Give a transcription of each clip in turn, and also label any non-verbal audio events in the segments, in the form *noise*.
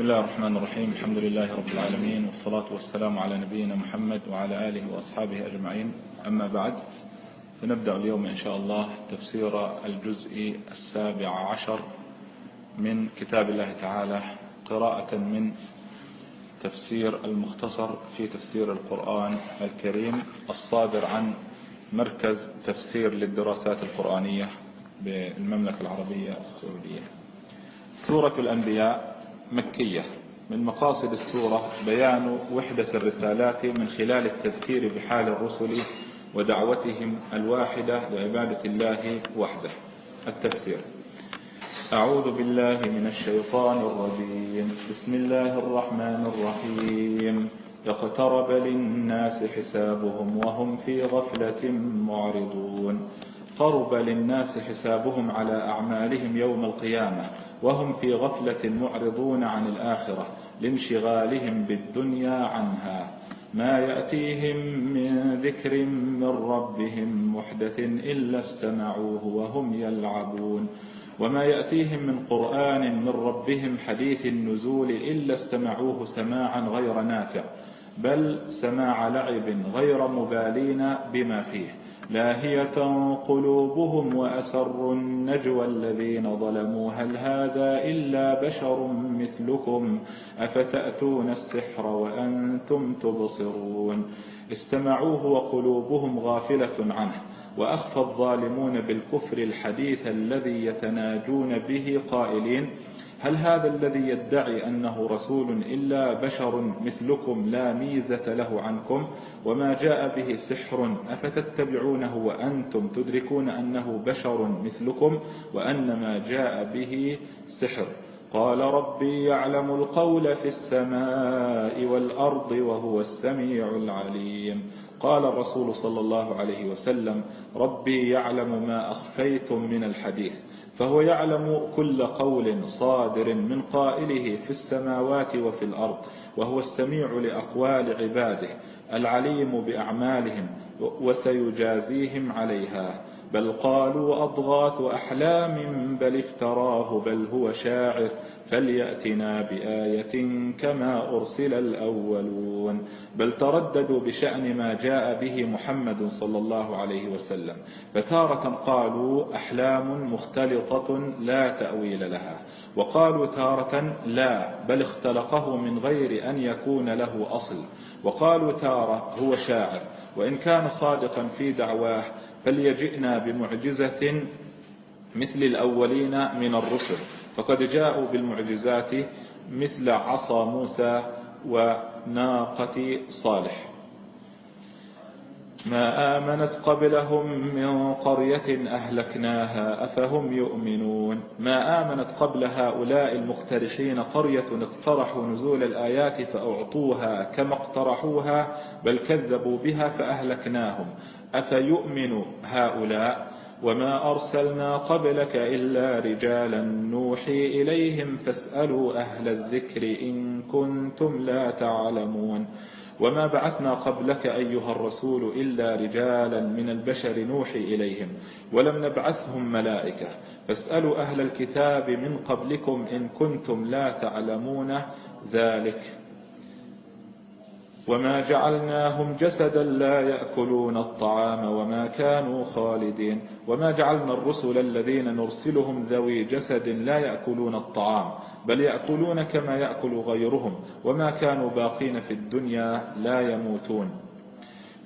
بسم الله الرحمن الرحيم. الحمد لله رب العالمين والصلاة والسلام على نبينا محمد وعلى آله وأصحابه أجمعين. أما بعد فنبدأ اليوم إن شاء الله تفسير الجزء السابع عشر من كتاب الله تعالى قراءة من تفسير المختصر في تفسير القرآن الكريم الصادر عن مركز تفسير للدراسات القرآنية بالمملكة العربية السعودية. سورة الأنبياء مكية. من مقاصد السورة بيان وحدة الرسالات من خلال التذكير بحال الرسل ودعوتهم الواحدة لعبادة الله وحده. التفسير. أعوذ بالله من الشيطان الرجيم. بسم الله الرحمن الرحيم. اقترب للناس حسابهم وهم في غفلة معرضون. قرب للناس حسابهم على أعمالهم يوم القيامة. وهم في غفلة معرضون عن الآخرة لانشغالهم بالدنيا عنها. ما يأتيهم من ذكر من ربهم محدث إلا استمعوه وهم يلعبون. وما يأتيهم من قرآن من ربهم حديث النزول إلا استمعوه سماعا غير نافع بل سماع لعب غير مبالين بما فيه. لاهية قلوبهم وأسروا النجوى الذين ظلموا. هل هذا إلا بشر مثلكم؟ أفتأتون السحر وأنتم تبصرون. استمعوه وقلوبهم غافلة عنه. وأخفى الظالمون بالكفر الحديث الذي يتناجون به قائلين هل هذا الذي يدعي أنه رسول إلا بشر مثلكم لا ميزة له عنكم وما جاء به سحر أفتتبعونه وأنتم تدركون أنه بشر مثلكم وأن ما جاء به سحر؟ قال ربي يعلم القول في السماء والأرض وهو السميع العليم. قال الرسول صلى الله عليه وسلم ربي يعلم ما أخفيتم من الحديث. فهو يعلم كل قول صادر من قائله في السماوات وفي الأرض وهو السميع لأقوال عباده العليم بأعمالهم وسيجازيهم عليها بل قالوا أضغاث أحلام بل افتراه بل هو شاعر. فليأتنا بآية كما أرسل الأولون. بل ترددوا بشأن ما جاء به محمد صلى الله عليه وسلم. فتارة قالوا أحلام مختلطة لا تأويل لها. وقالوا تارة لا بل اختلقه من غير أن يكون له أصل. وقالوا تارة هو شاعر وإن كان صادقا في دعواه فليجئنا بمعجزة مثل الأولين من الرسل. فقد جاءوا بالمعجزات مثل عصا موسى وناقة صالح. ما آمنت قبلهم من قرية أهلكناها أفهم يؤمنون. ما آمنت قبل هؤلاء المقترحين قرية اقترحوا نزول الآيات فأعطوها كما اقترحوها بل كذبوا بها فأهلكناهم. أفيؤمن هؤلاء؟ وما أرسلنا قبلك إلا رجالا نوحي إليهم فاسألوا أهل الذكر إن كنتم لا تعلمون. وما بعثنا قبلك أيها الرسول إلا رجالا من البشر نوحي إليهم. ولم نبعثهم ملائكة. فاسألوا أهل الكتاب من قبلكم إن كنتم لا تعلمون ذلك. وما جعلناهم جسدا لا يأكلون الطعام وما كانوا خالدين وما جعلنا الرسل الذين نرسلهم ذوي جسد لا يأكلون الطعام بل يأكلون كما يأكل غيرهم وما كانوا باقين في الدنيا لا يموتون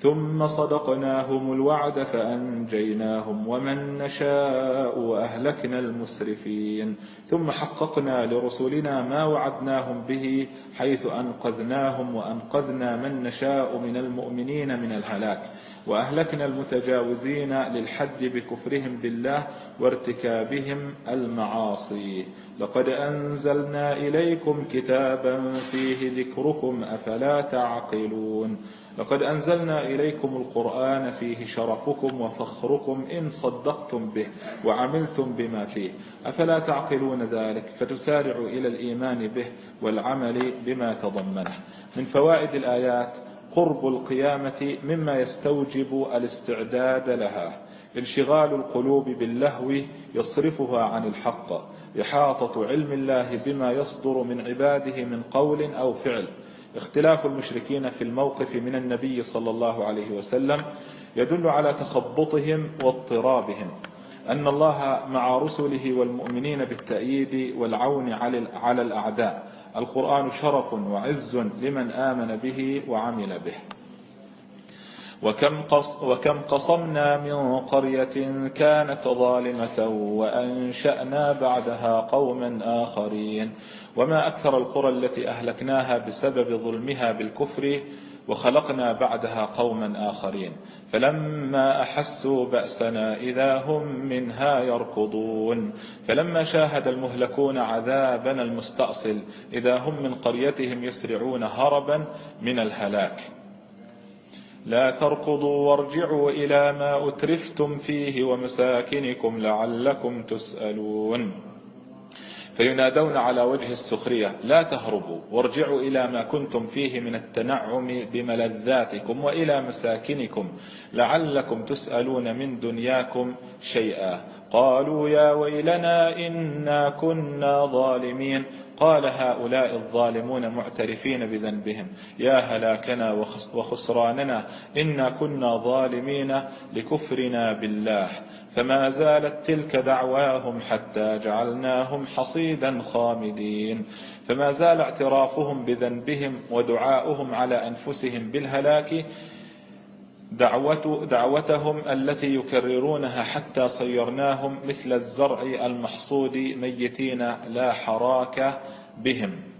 ثم صدقناهم الوعد فأنجيناهم ومن نشاء وأهلكنا المسرفين. ثم حققنا لرسلنا ما وعدناهم به حيث أنقذناهم وأنقذنا من نشاء من المؤمنين من الهلاك. وأهلكنا المتجاوزين للحد بكفرهم بالله وارتكابهم المعاصي. لقد أنزلنا إليكم كتابا فيه ذكركم أفلا تعقلون. لقد أنزلنا إليكم القرآن فيه شرفكم وفخركم إن صدقتم به وعملتم بما فيه. أفلا تعقلون ذلك؟ فتسارعوا إلى الإيمان به والعمل بما تضمنه. من فوائد الآيات قرب القيامة مما يستوجب الاستعداد لها. انشغال القلوب باللهو يصرفها عن الحق. إحاطة علم الله بما يصدر من عباده من قول أو فعل. اختلاف المشركين في الموقف من النبي صلى الله عليه وسلم يدل على تخبطهم واضطرابهم. أن الله مع رسله والمؤمنين بالتأييد والعون على الأعداء. القرآن شرف وعز لمن آمن به وعمل به. وكم, قص وكم قصمنا من قرية كانت ظالمة وأنشأنا بعدها قوما آخرين. وما أكثر القرى التي أهلكناها بسبب ظلمها بالكفر وخلقنا بعدها قوما آخرين. فلما أحسوا بأسنا إذا هم منها يركضون. فلما شاهد المهلكون عذابنا المستأصل إذا هم من قريتهم يسرعون هربا من الهلاك. لا تركضوا وارجعوا إلى ما أترفتم فيه ومساكنكم لعلكم تسألون. فينادون على وجه السخرية لا تهربوا وارجعوا إلى ما كنتم فيه من التنعم بملذاتكم وإلى مساكنكم لعلكم تسألون من دنياكم شيئا. قالوا يا ويلنا إنا كنا ظالمين. قال هؤلاء الظالمون معترفين بذنبهم. يا هلاكنا وخسراننا. إنا كنا ظالمين لكفرنا بالله. فما زالت تلك دعواهم حتى جعلناهم حصيدا خامدين. فما زال اعترافهم بذنبهم ودعاؤهم على أنفسهم بالهلاك دعوتهم التي يكررونها حتى صيرناهم مثل الزرع المحصود ميتين لا حراك بهم.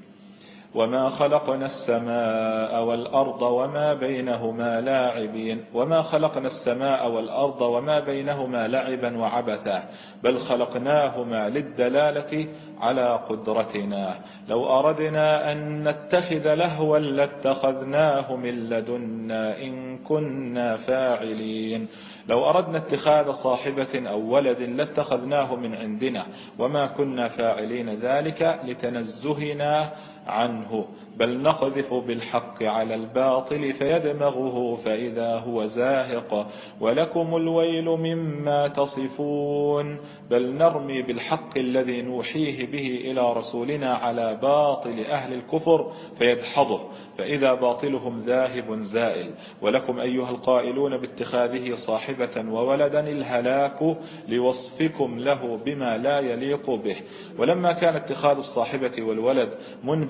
وما خلقنا السماء والأرض وما بينهما لاعبين. وما خلقنا السماء والأرض وما بينهما لعبا وعبثا بل خلقناهما للدلالة على قدرتنا. لو أردنا أن نتخذ لهوا لاتخذناه من لدنا إن كنا فاعلين. لو أردنا اتخاذ صاحبة أو ولد لاتخذناه من عندنا وما كنا فاعلين ذلك لتنزهنا عنه بل نقذف بالحق على الباطل فيدمغه فإذا هو زاهق. ولكم الويل مما تصفون بل نرمي بالحق الذي نوحيه به إلى رسولنا على باطل أهل الكفر فيدحضه فإذا باطلهم ذاهب زائل. ولكم أيها القائلون باتخاذه صاحبة وولدا الهلاك لوصفكم له بما لا يليق به. ولما كان اتخاذ الصاحبة والولد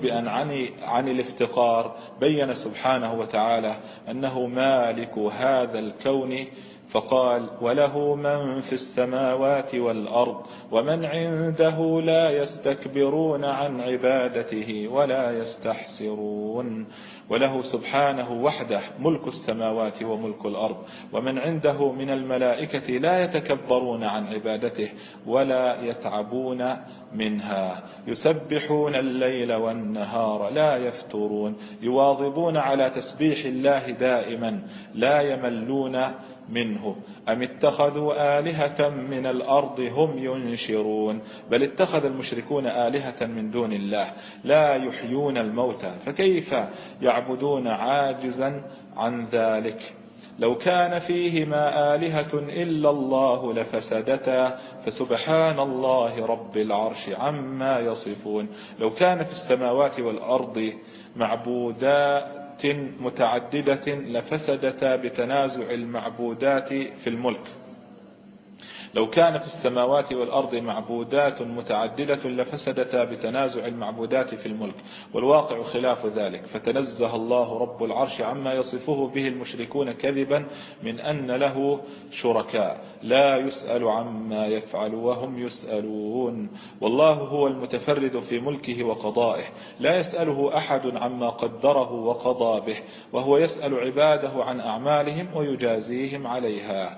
منبئا عن, عن الافتقار بين سبحانه وتعالى أنه مالك هذا الكون فقال وله من في السماوات والأرض ومن عنده لا يستكبرون عن عبادته ولا يستحسرون. وله سبحانه وحده ملك السماوات وملك الأرض ومن عنده من الملائكة لا يتكبرون عن عبادته ولا يتعبون منها. يسبحون الليل والنهار لا يفترون يواظبون على تسبيح الله دائما لا يملون منه. أم اتخذوا آلهة من الأرض هم ينشرون؟ بل اتخذ المشركون آلهة من دون الله لا يحيون الموتى. فكيف يعبدون عاجزا عن ذلك؟ لو كان فيهما آلهة إلا الله لفسدتا. فسبحان الله رب العرش عما يصفون. لو كان في السماوات والأرض معبودات متعددة لفسدتا بتنازع المعبودات في الملك. لو كان في السماوات والأرض معبودات متعددة لفسدتا بتنازع المعبودات في الملك والواقع خلاف ذلك. فتنزه الله رب العرش عما يصفه به المشركون كذبا من أن له شركاء. لا يسأل عما يفعل وهم يسألون. والله هو المتفرد في ملكه وقضائه. لا يسأله أحد عما قدره وقضى به وهو يسأل عباده عن أعمالهم ويجازيهم عليها.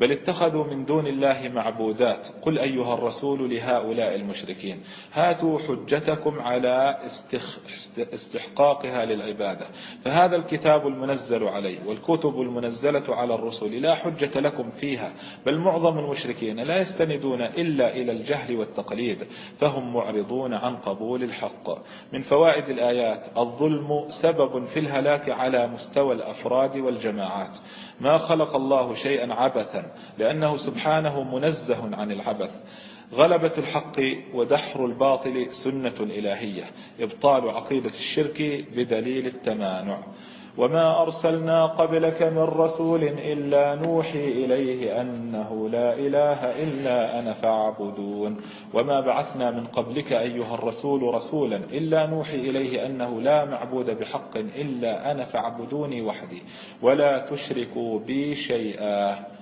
بل اتخذوا من دون الله معبودات. قل أيها الرسول لهؤلاء المشركين هاتوا حجتكم على استحقاقها للعبادة. فهذا الكتاب المنزل عليه والكتب المنزلة على الرسل لا حجة لكم فيها بل معظم المشركين لا يستندون إلا إلى الجهل والتقليد فهم معرضون عن قبول الحق. من فوائد الآيات الظلم سبب في الهلاك على مستوى الأفراد والجماعات. ما خلق الله شيئا عبثا لأنه سبحانه منزه عن العبث. غلبة الحق ودحر الباطل سنة إلهية إبطال عقيدة الشرك بدليل التمانع. وما أرسلنا قبلك من رسول إلا نوحي إليه أنه لا إله إلا أنا فاعبدون. وما بعثنا من قبلك أيها الرسول رسولا إلا نوحي إليه أنه لا معبود بحق إلا أنا فاعبدوني وحدي. ولا تشركوا بي شيئا.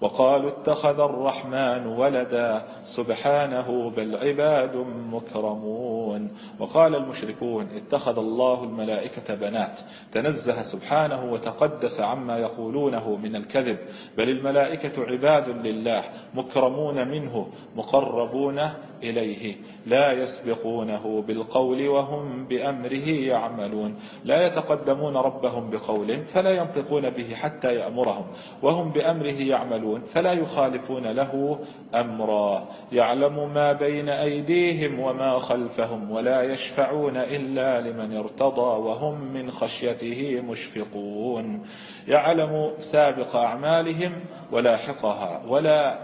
وقالوا اتخذ الرحمن ولدا سبحانه بل عباد مكرمون. وقال المشركون اتخذ الله الملائكة بنات. تنزه سبحانه وتقدس عما يقولونه من الكذب. بل الملائكة عباد لله مكرمون منه مقربون إليه. لا يسبقونه بالقول وهم بأمره يعملون. لا يتقدمون ربهم بقول فلا ينطقون به حتى يأمرهم وهم بأمره يعملون فلا يخالفون له أمرا. يعلم ما بين أيديهم وما خلفهم ولا يشفعون إلا لمن ارتضى وهم من خشيته مشفقون. يعلم سابق أعمالهم ولاحقها ولا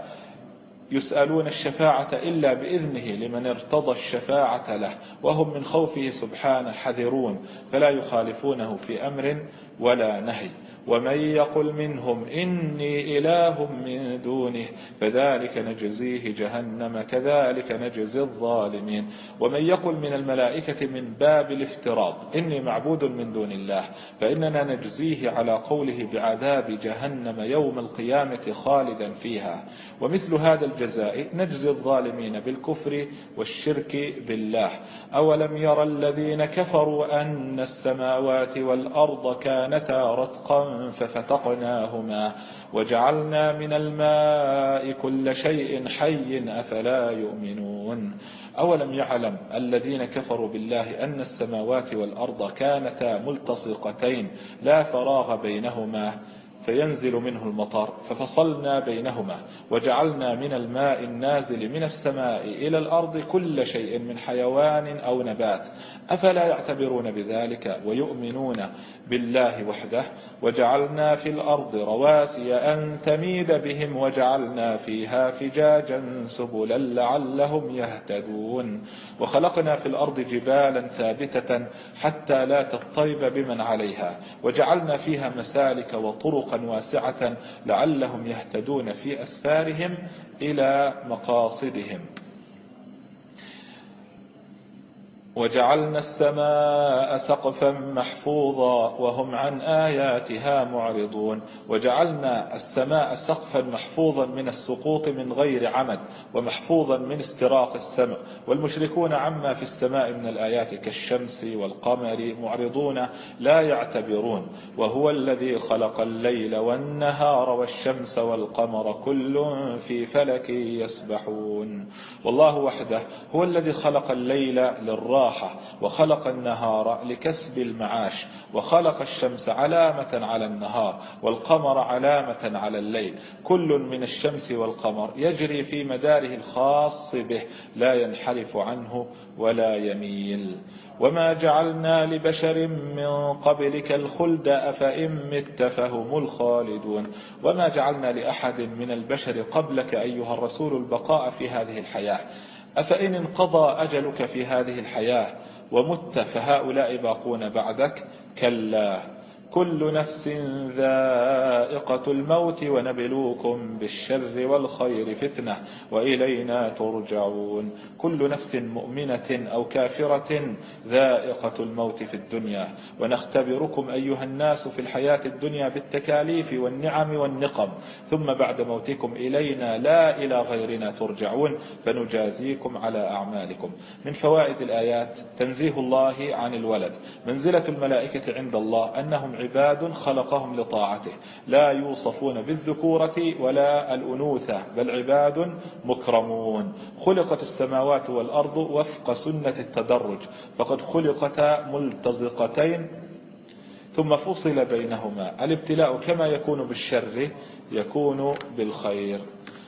يسألون الشفاعة إلا بإذنه لمن ارتضى الشفاعة له وهم من خوفه سبحانه حذرون فلا يخالفونه في أمر ولا نهي. ومن يقل منهم إني إله من دونه فذلك نجزيه جهنم كذلك نجزي الظالمين. ومن يقل من الملائكة من باب الافتراض إني معبود من دون الله فإننا نجزيه على قوله بعذاب جهنم يوم القيامة خالدا فيها. ومثل هذا الجزاء نجزي الظالمين بالكفر والشرك بالله. أولم يرى الذين كفروا أن السماوات والأرض كانتا رتقا ففتقناهما وجعلنا من الماء كل شيء حي أفلا يؤمنون. أولم يعلم الذين كفروا بالله أن السماوات والأرض كانتا ملتصقتين لا فراغ بينهما فينزل منه المطر ففصلنا بينهما وجعلنا من الماء النازل من السماء إلى الأرض كل شيء من حيوان أو نبات. أفلا يعتبرون بذلك ويؤمنون بالله وحده؟ وجعلنا في الأرض رواسي أن تميد بهم وجعلنا فيها فجاجا سبلا لعلهم يهتدون. وخلقنا في الأرض جبالا ثابتة حتى لا تضطرب بمن عليها. وجعلنا فيها مسالك وطرقا واسعة لعلهم يهتدون في أسفارهم إلى مقاصدهم. وجعلنا السماء سقفا محفوظا وهم عن آياتها معرضون. وجعلنا السماء سقفا محفوظا من السقوط من غير عمد ومحفوظا من استراق السمع. والمشركون عما في السماء من الآيات كالشمس والقمر معرضون لا يعتبرون. وهو الذي خلق الليل والنهار والشمس والقمر كل في فلك يسبحون. والله وحده هو الذي خلق الليل للراحة الراحة وخلق النهار لكسب المعاش وخلق الشمس علامة على النهار والقمر علامة على الليل. كل من الشمس والقمر يجري في مداره الخاص به لا ينحرف عنه ولا يميل. وما جعلنا لبشر من قبلك الخلد أفإن مت فهم الخالدون. وما جعلنا لأحد من البشر قبلك أيها الرسول البقاء في هذه الحياة. أفإن انقضى أجلك في هذه الحياة ومت فهؤلاء باقون بعدك؟ كلا. كل نفس ذائقة الموت ونبلوكم بالشر والخير فتنة وإلينا ترجعون. كل نفس مؤمنة أو كافرة ذائقة الموت في الدنيا. ونختبركم أيها الناس في الحياة الدنيا بالتكاليف والنعم والنقم. ثم بعد موتكم إلينا لا إلى غيرنا ترجعون. فنجازيكم على أعمالكم. من فوائد الآيات تنزيه الله عن الولد. منزلة الملائكة عند الله أنهم عباد خلقهم لطاعته. لا يوصفون بالذكورة ولا الأنوثة بل عباد مكرمون. خلقت السماوات والأرض وفق سنة التدرج فقد خلقتا ملتزقتين ثم فصل بينهما. الابتلاء كما يكون بالشر يكون بالخير.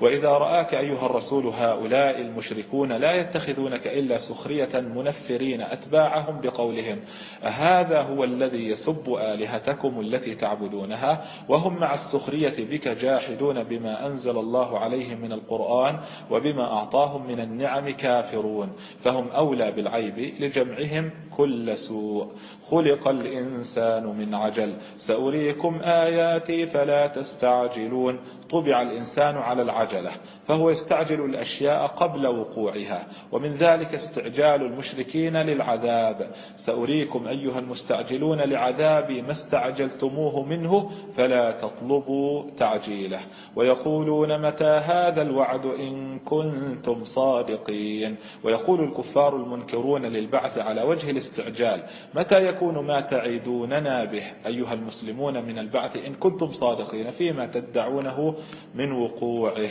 وإذا رآك أيها الرسول هؤلاء المشركون لا يتخذونك إلا سخرية منفرين أتباعهم بقولهم أهذا هو الذي يسب آلهتكم التي تعبدونها وهم مع السخرية بك جاحدون بما أنزل الله عليهم من القرآن وبما أعطاهم من النعم كافرون فهم أولى بالعيب لجمعهم كل سوء خلق الإنسان من عجل سأريكم آياتي فلا تستعجلون طبع الإنسان على العجلة فهو يستعجل الأشياء قبل وقوعها ومن ذلك استعجال المشركين للعذاب. سأريكم أيها المستعجلون لعذابي ما استعجلتموه منه فلا تطلبوا تعجيله. ويقولون متى هذا الوعد إن كنتم صادقين؟ ويقول الكفار المنكرون للبعث على وجه الاستعجال متى يكون ما تعيدوننا به؟ أيها المسلمون من البعث إن كنتم صادقين فيما تدعونه من وقوعه.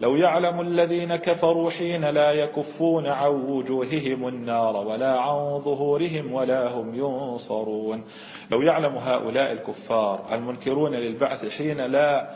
لو يعلم الذين كفروا حين لا يكفون عن وجوههم النار ولا عن ظهورهم ولا هم ينصرون. لو يعلم هؤلاء الكفار المنكرون للبعث حين لا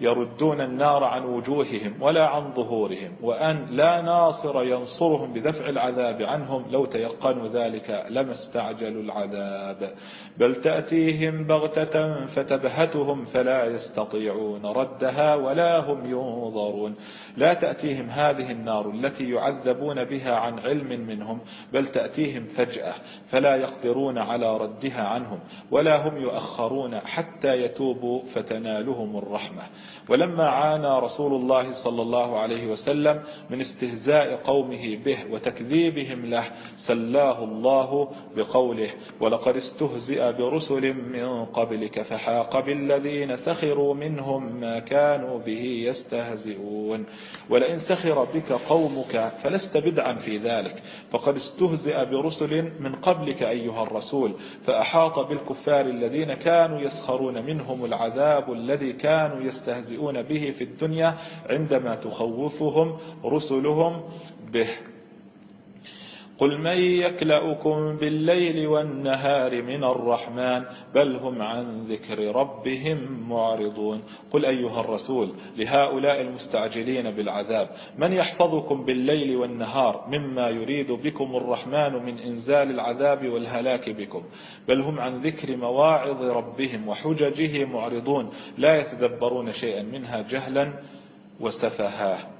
يردون النار عن وجوههم ولا عن ظهورهم وأن لا ناصر ينصرهم بدفع العذاب عنهم لو تيقنوا ذلك لما استعجلوا العذاب. بل تأتيهم بغتة فتبهتهم فلا يستطيعون ردها ولا هم ينظرون. لا تأتيهم هذه النار التي يعذبون بها عن علم منهم بل تأتيهم فجأة فلا يقدرون على ردها عنهم ولا هم يؤخرون حتى يتوبوا فتنالهم الرحمة. ولما عانى رسول الله صلى الله عليه وسلم من استهزاء قومه به وتكذيبهم له سلاه الله بقوله ولقد استهزئ برسل من قبلك فحاق بالذين سخروا منهم ما كانوا به يستهزئون ولئن سخر بك قومك فلست بدعا في ذلك. فقد استهزئ برسل من قبلك أيها الرسول فأحاط بالكفار الذين كانوا يسخرون منهم العذاب الذي كانوا يستهزئون به في الدنيا عندما تخوفهم رسلهم به. قل من يكلأكم بالليل والنهار من الرحمن بل هم عن ذكر ربهم معرضون. قل أيها الرسول لهؤلاء المستعجلين بالعذاب من يحفظكم بالليل والنهار مما يريد بكم الرحمن من إنزال العذاب والهلاك بكم بل هم عن ذكر مواعظ ربهم وحججه معرضون لا يتدبرون شيئا منها جهلا وسفها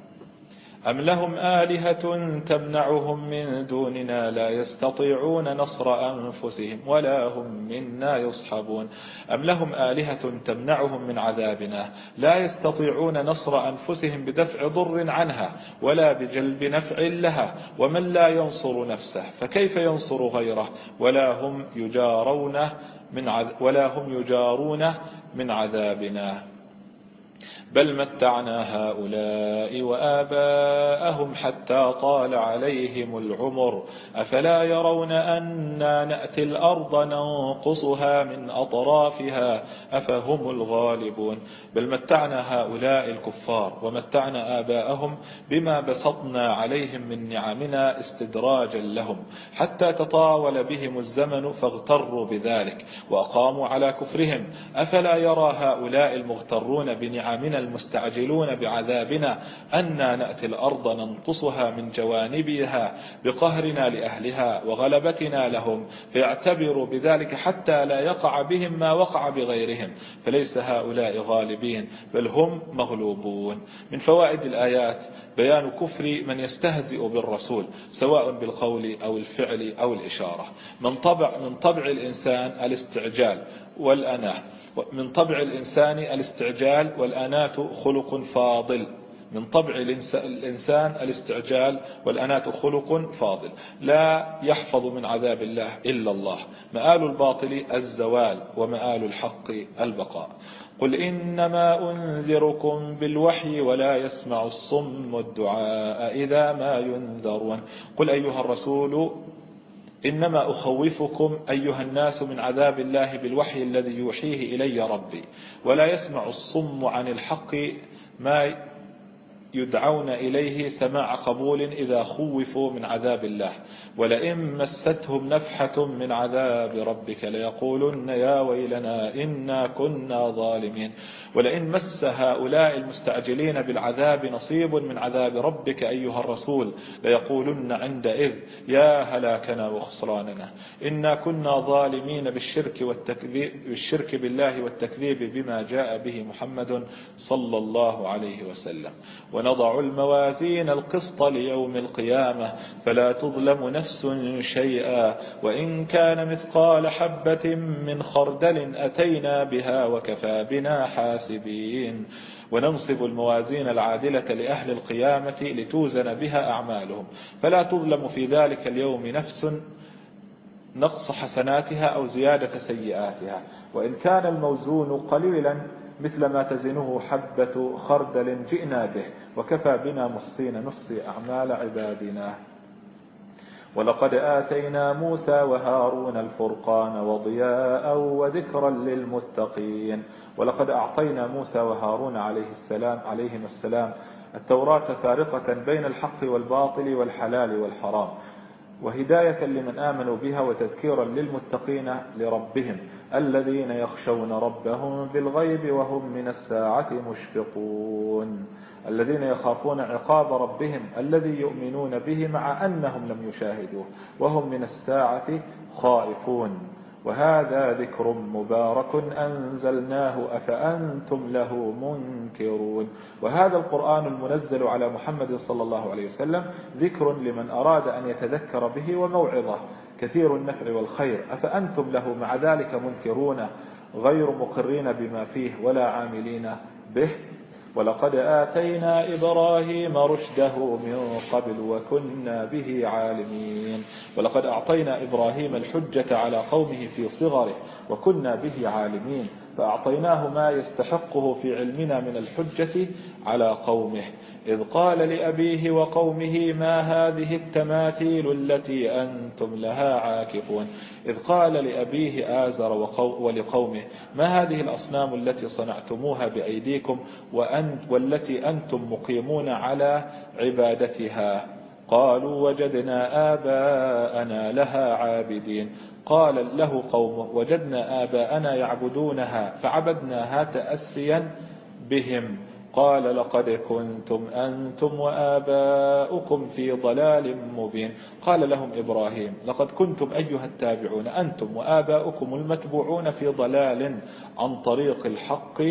أم لهم آلهة تمنعهم من دوننا لا يستطيعون نصر أنفسهم ولا هم منا يصحبون؟ أم لهم آلهة تمنعهم من عذابنا لا يستطيعون نصر أنفسهم بدفع ضر عنها ولا بجلب نفع لها ومن لا ينصر نفسه فكيف ينصر غيره؟ ولا هم يجارون من ولا هم يجارون من عذابنا. بل متعنا هؤلاء وآباءهم حتى طال عليهم العمر. أفلا يرون أنا نأتي الأرض ننقصها من أطرافها؟ أفهم الغالبون. بل متعنا هؤلاء الكفار ومتعنا آباءهم بما بسطنا عليهم من نعمنا استدراجا لهم. حتى تطاول بهم الزمن فاغتروا بذلك وأقاموا على كفرهم. أفلا يرى هؤلاء المغترون بنعم من المستعجلون بعذابنا أنا نأتي الأرض ننقصها من جوانبها بقهرنا لأهلها وغلبتنا لهم فيعتبروا بذلك حتى لا يقع بهم ما وقع بغيرهم فليس هؤلاء غالبين بل هم مغلوبون. من فوائد الآيات بيان كفر من يستهزئ بالرسول سواء بالقول أو الفعل أو الإشارة. من طبع, من طبع الإنسان الاستعجال والأناة. من طبع الإنسان الاستعجال والأنات خلق فاضل. من طبع الإنسان الاستعجال والأنات خلق فاضل. لا يحفظ من عذاب الله إلا الله. مآل الباطل الزوال ومآل الحق البقاء. قل إنما أنذركم بالوحي ولا يسمع الصم الدعاء إذا ما ينذرون. قل أيها الرسول إنما أخوفكم أيها الناس من عذاب الله بالوحي الذي يوحيه إلي ربي. ولا يسمع الصم عن الحق ما يدعون إليه سماع قبول إذا خوفوا من عذاب الله. ولئن مستهم نفحة من عذاب ربك ليقولن يا ويلنا إنا كنا ظالمين. ولئن مس هؤلاء المستعجلين بالعذاب نصيب من عذاب ربك أيها الرسول ليقولن عندئذ يا هلاكنا وخسراننا. إنا كنا ظالمين بالشرك, والتكذيب بالشرك بالله والتكذيب بما جاء به محمد صلى الله عليه وسلم. ونضع الموازين القسط ليوم القيامة. فلا تظلم نفس شيئا. وإن كان مثقال حبة من خردل أتينا بها وكفى بنا حاسبين. وننصب الموازين العادلة لأهل القيامة لتوزن بها أعمالهم. فلا تظلم في ذلك اليوم نفس نقص حسناتها أو زيادة سيئاتها. وإن كان الموزون قليلا مثل ما تزنه حبة خردل جئنا به وكفى بنا محصين نحصي أعمال عبادنا. ولقد آتينا موسى وهارون الفرقان وضياء وذكرا للمتقين. ولقد أعطينا موسى وهارون عليه السلام عليهم السلام التوراة فارقة بين الحق والباطل والحلال والحرام وهداية لمن آمنوا بها وتذكيرا للمتقين لربهم. الذين يخشون ربهم بالغيب وهم من الساعة مشفقون. الذين يخافون عقاب ربهم الذي يؤمنون به مع أنهم لم يشاهدوه وهم من الساعة خائفون. وهذا ذكر مبارك أنزلناه أفأنتم له منكرون. وهذا القرآن المنزل على محمد صلى الله عليه وسلم ذكر لمن أراد أن يتذكر به وموعظة. كثير النفع والخير. أفأنتم له مع ذلك منكرون غير مقرين بما فيه ولا عاملين به؟ ولقد آتينا إبراهيم رشده من قبل وكنا به عالمين. ولقد أعطينا إبراهيم الحجة على قومه في صغره وكنا به عالمين. فأعطيناه ما يستحقه في علمنا من الحجة على قومه. إذ قال لأبيه وقومه ما هذه التماثيل التي أنتم لها عاكفون. إذ قال لأبيه آزر ولقومه ما هذه الأصنام التي صنعتموها بأيديكم وأنت والتي أنتم مقيمون على عبادتها؟ قالوا وجدنا آباءنا لها عابدين. قال له قومه وجدنا آباءنا يعبدونها فعبدناها تأسيا بهم. قال لقد كنتم أنتم وآباؤكم في ضلال مبين. قال لهم إبراهيم لقد كنتم أيها التابعون أنتم وآباؤكم المتبوعون في ضلال عن طريق الحق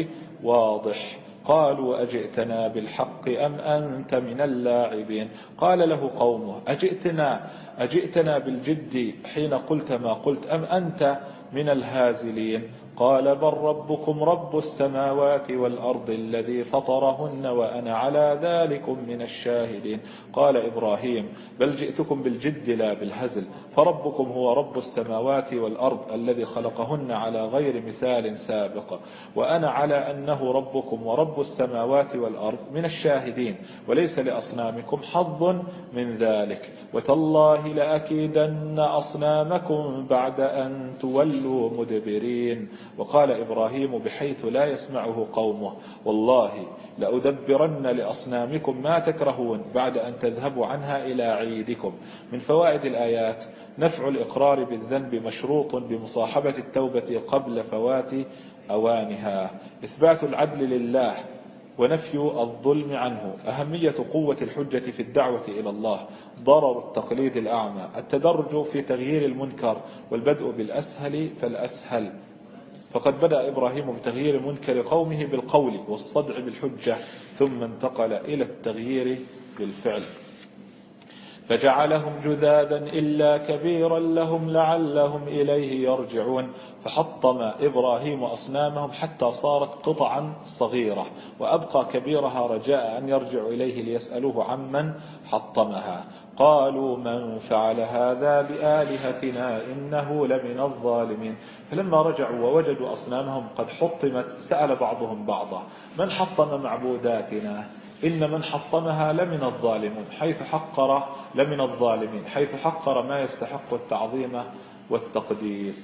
واضح. قالوا أجئتنا بالحق أم أنت من اللاعبين؟ قال له قومه أجئتنا أجئتنا بالجد حين قلت ما قلت أم أنت من الهازلين؟ قال بل ربكم رب السماوات والأرض الذي فطرهن وأنا على ذلك من الشاهدين. قال إبراهيم بل جئتكم بالجد لا بالهزل فربكم هو رب السماوات والأرض الذي خلقهن على غير مثال سابق وأنا على أنه ربكم ورب السماوات والأرض من الشاهدين وليس لأصنامكم حظ من ذلك. وتالله لأكيدن أصنامكم بعد أن تولوا مدبرين. وقال إبراهيم بحيث لا يسمعه قومه والله لأدبرن لأصنامكم ما تكرهون بعد أن تذهبوا عنها إلى عيدكم. من فوائد الآيات نفع الإقرار بالذنب مشروط بمصاحبة التوبة قبل فوات أوانها. إثبات العدل لله ونفي الظلم عنه. أهمية قوة الحجة في الدعوة إلى الله. ضرر التقليد الأعمى. التدرج في تغيير المنكر والبدء بالأسهل فالأسهل. فقد بدأ إبراهيم بتغيير منكر قومه بالقول والصدع بالحجة ثم انتقل إلى التغيير بالفعل. فجعلهم جذاذا إلا كبيرا لهم لعلهم إليه يرجعون. فحطم إبراهيم أصنامهم حتى صارت قطعا صغيرة وأبقى كبيرها رجاء أن يرجع إليه ليسألوه عمن حطمها. قالوا من فعل هذا بآلهتنا إنه لمن الظالمين. فلما رجعوا ووجدوا أصنامهم قد حطمت سأل بعضهم بعضا من حطم معبوداتنا؟ إن من حطمها لمن الظالمين حيث حقر لمن الظالمين حيث حقر ما يستحق التعظيم والتقديس.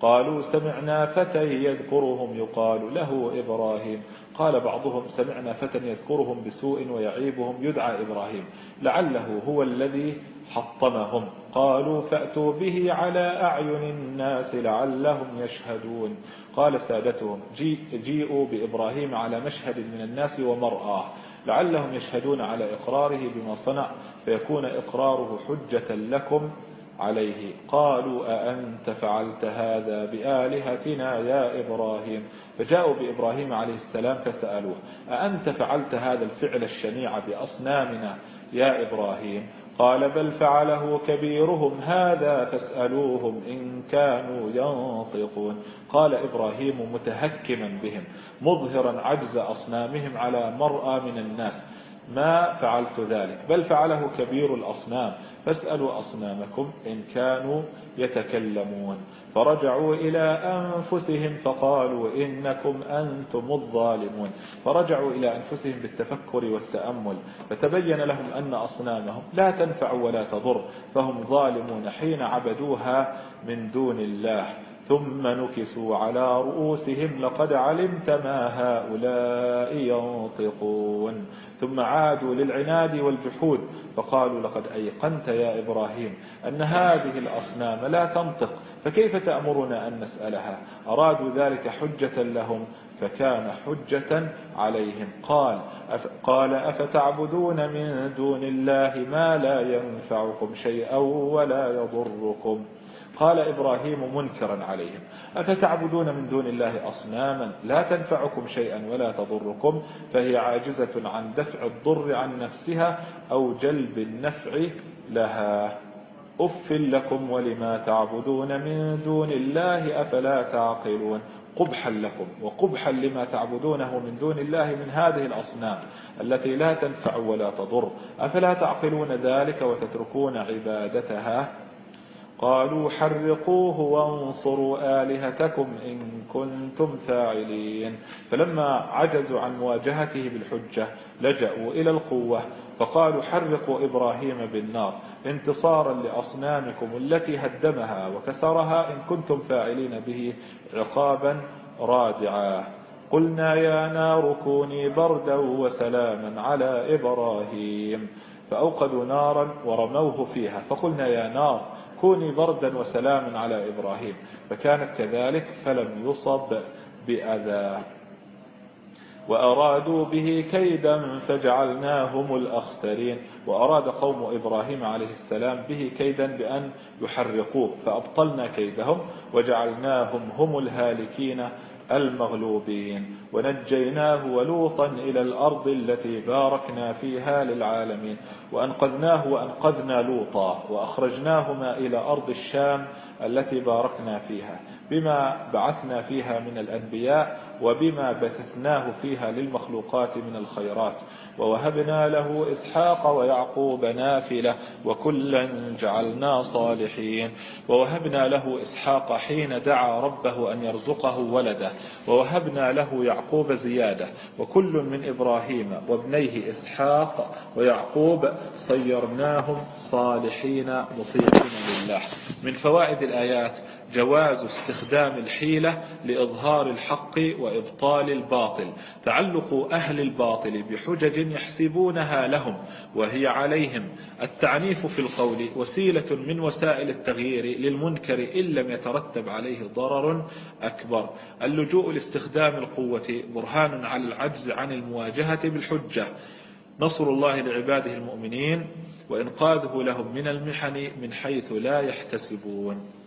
قالوا سمعنا فتى يذكرهم يقال له إبراهيم. قال بعضهم سمعنا فتى يذكرهم بسوء ويعيبهم يدعى إبراهيم لعله هو الذي حطمهم. قالوا فأتوا به على أعين الناس لعلهم يشهدون. قال سادتهم جي جيئوا بإبراهيم على مشهد من الناس ومرآه لعلهم يشهدون على إقراره بما صنع فيكون إقراره حجة لكم عليه. قالوا أأنت فعلت هذا بآلهتنا يا إبراهيم؟ فجاءوا بإبراهيم عليه السلام فسألوه أأنت فعلت هذا الفعل الشنيع بأصنامنا يا إبراهيم؟ قال بل فعله كبيرهم هذا فاسألوهم إن كانوا ينطقون. قال إبراهيم متهكما بهم مظهرا عجز أصنامهم على مرأى من الناس ما فعلت ذلك؟ بل فعله كبير الأصنام فاسألوا أصنامكم إن كانوا يتكلمون. فرجعوا إلى أنفسهم فقالوا إنكم أنتم الظالمون. فرجعوا إلى أنفسهم بالتفكر والتأمل. فتبين لهم أن أصنامهم لا تنفع ولا تضر. فهم ظالمون حين عبدوها من دون الله. ثم نكسوا على رؤوسهم لقد علمت ما هؤلاء ينطقون. ثم عادوا للعناد والجحود فقالوا لقد أيقنت يا إبراهيم أن هذه الأصنام لا تنطق فكيف تأمرنا أن نسألها؟ أرادوا ذلك حجة لهم فكان حجة عليهم. قال أف قال أفتعبدون من دون الله ما لا ينفعكم شيئا ولا يضركم. قال إبراهيم منكرا عليهم. أفتعبدون من دون الله أصناما؟ لا تنفعكم شيئا ولا تضركم فهي عاجزة عن دفع الضر عن نفسها أو جلب النفع لها. أف لكم ولما تعبدون من دون الله أفلا تعقلون؟ قبحا لكم وقبحا لما تعبدونه من دون الله من هذه الأصنام التي لا تنفع ولا تضر. أفلا تعقلون ذلك وتتركون عبادتها؟ قالوا حرقوه وانصروا آلهتكم إن كنتم فاعلين. فلما عجزوا عن مواجهته بالحجة لجأوا إلى القوة فقالوا حرقوا إبراهيم بالنار انتصارا لأصنامكم التي هدمها وكسرها إن كنتم فاعلين به عقابا رادعا. قلنا يا نار كوني بردا وسلاما على إبراهيم. فأوقدوا نارا ورموه فيها. فقلنا يا نار كوني بردا وسلاما على إبراهيم. فكانت كذلك فلم يصب بأذى. وأرادوا به كيدا فجعلناهم الأخسرين. وأراد قوم إبراهيم عليه السلام به كيدا بأن يحرقوه. فأبطلنا كيدهم وجعلناهم هم الهالكين. المغلوبين. ونجيناه ولوطا إلى الأرض التي باركنا فيها للعالمين. وأنقذناه وأنقذنا لوطا وأخرجناهما إلى أرض الشام التي باركنا فيها. بما بعثنا فيها من الأنبياء وبما بثثناه فيها للمخلوقات من الخيرات. ووهبنا له إسحاق ويعقوب نافلة وكلا جعلنا صالحين. ووهبنا له إسحاق حين دعا ربه أن يرزقه ولده. ووهبنا له يعقوب زيادة. وكل من إبراهيم وابنيه إسحاق ويعقوب صيرناهم صالحين مطيعين لله. من فوائد الآيات جواز استخدام الحيلة لإظهار الحق وإبطال الباطل. تعلق أهل الباطل بحجج يحسبونها لهم وهي عليهم. التعنيف في القول وسيلة من وسائل التغيير للمنكر إن لم يترتب عليه ضرر أكبر. اللجوء لاستخدام القوة برهان على العجز عن المواجهة بالحجة. نصر الله لعباده المؤمنين وإنقاذه لهم من المحن من حيث لا يحتسبون.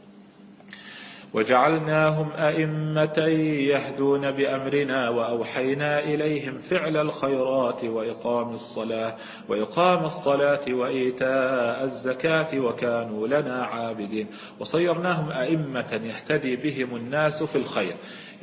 وجعلناهم أئمة يهدون بأمرنا وأوحينا إليهم فعل الخيرات وإقام الصلاة وإقام الصلاة وإيتاء الزكاة وكانوا لنا عابدين. وصيرناهم أئمة يهتدي بهم الناس في الخير.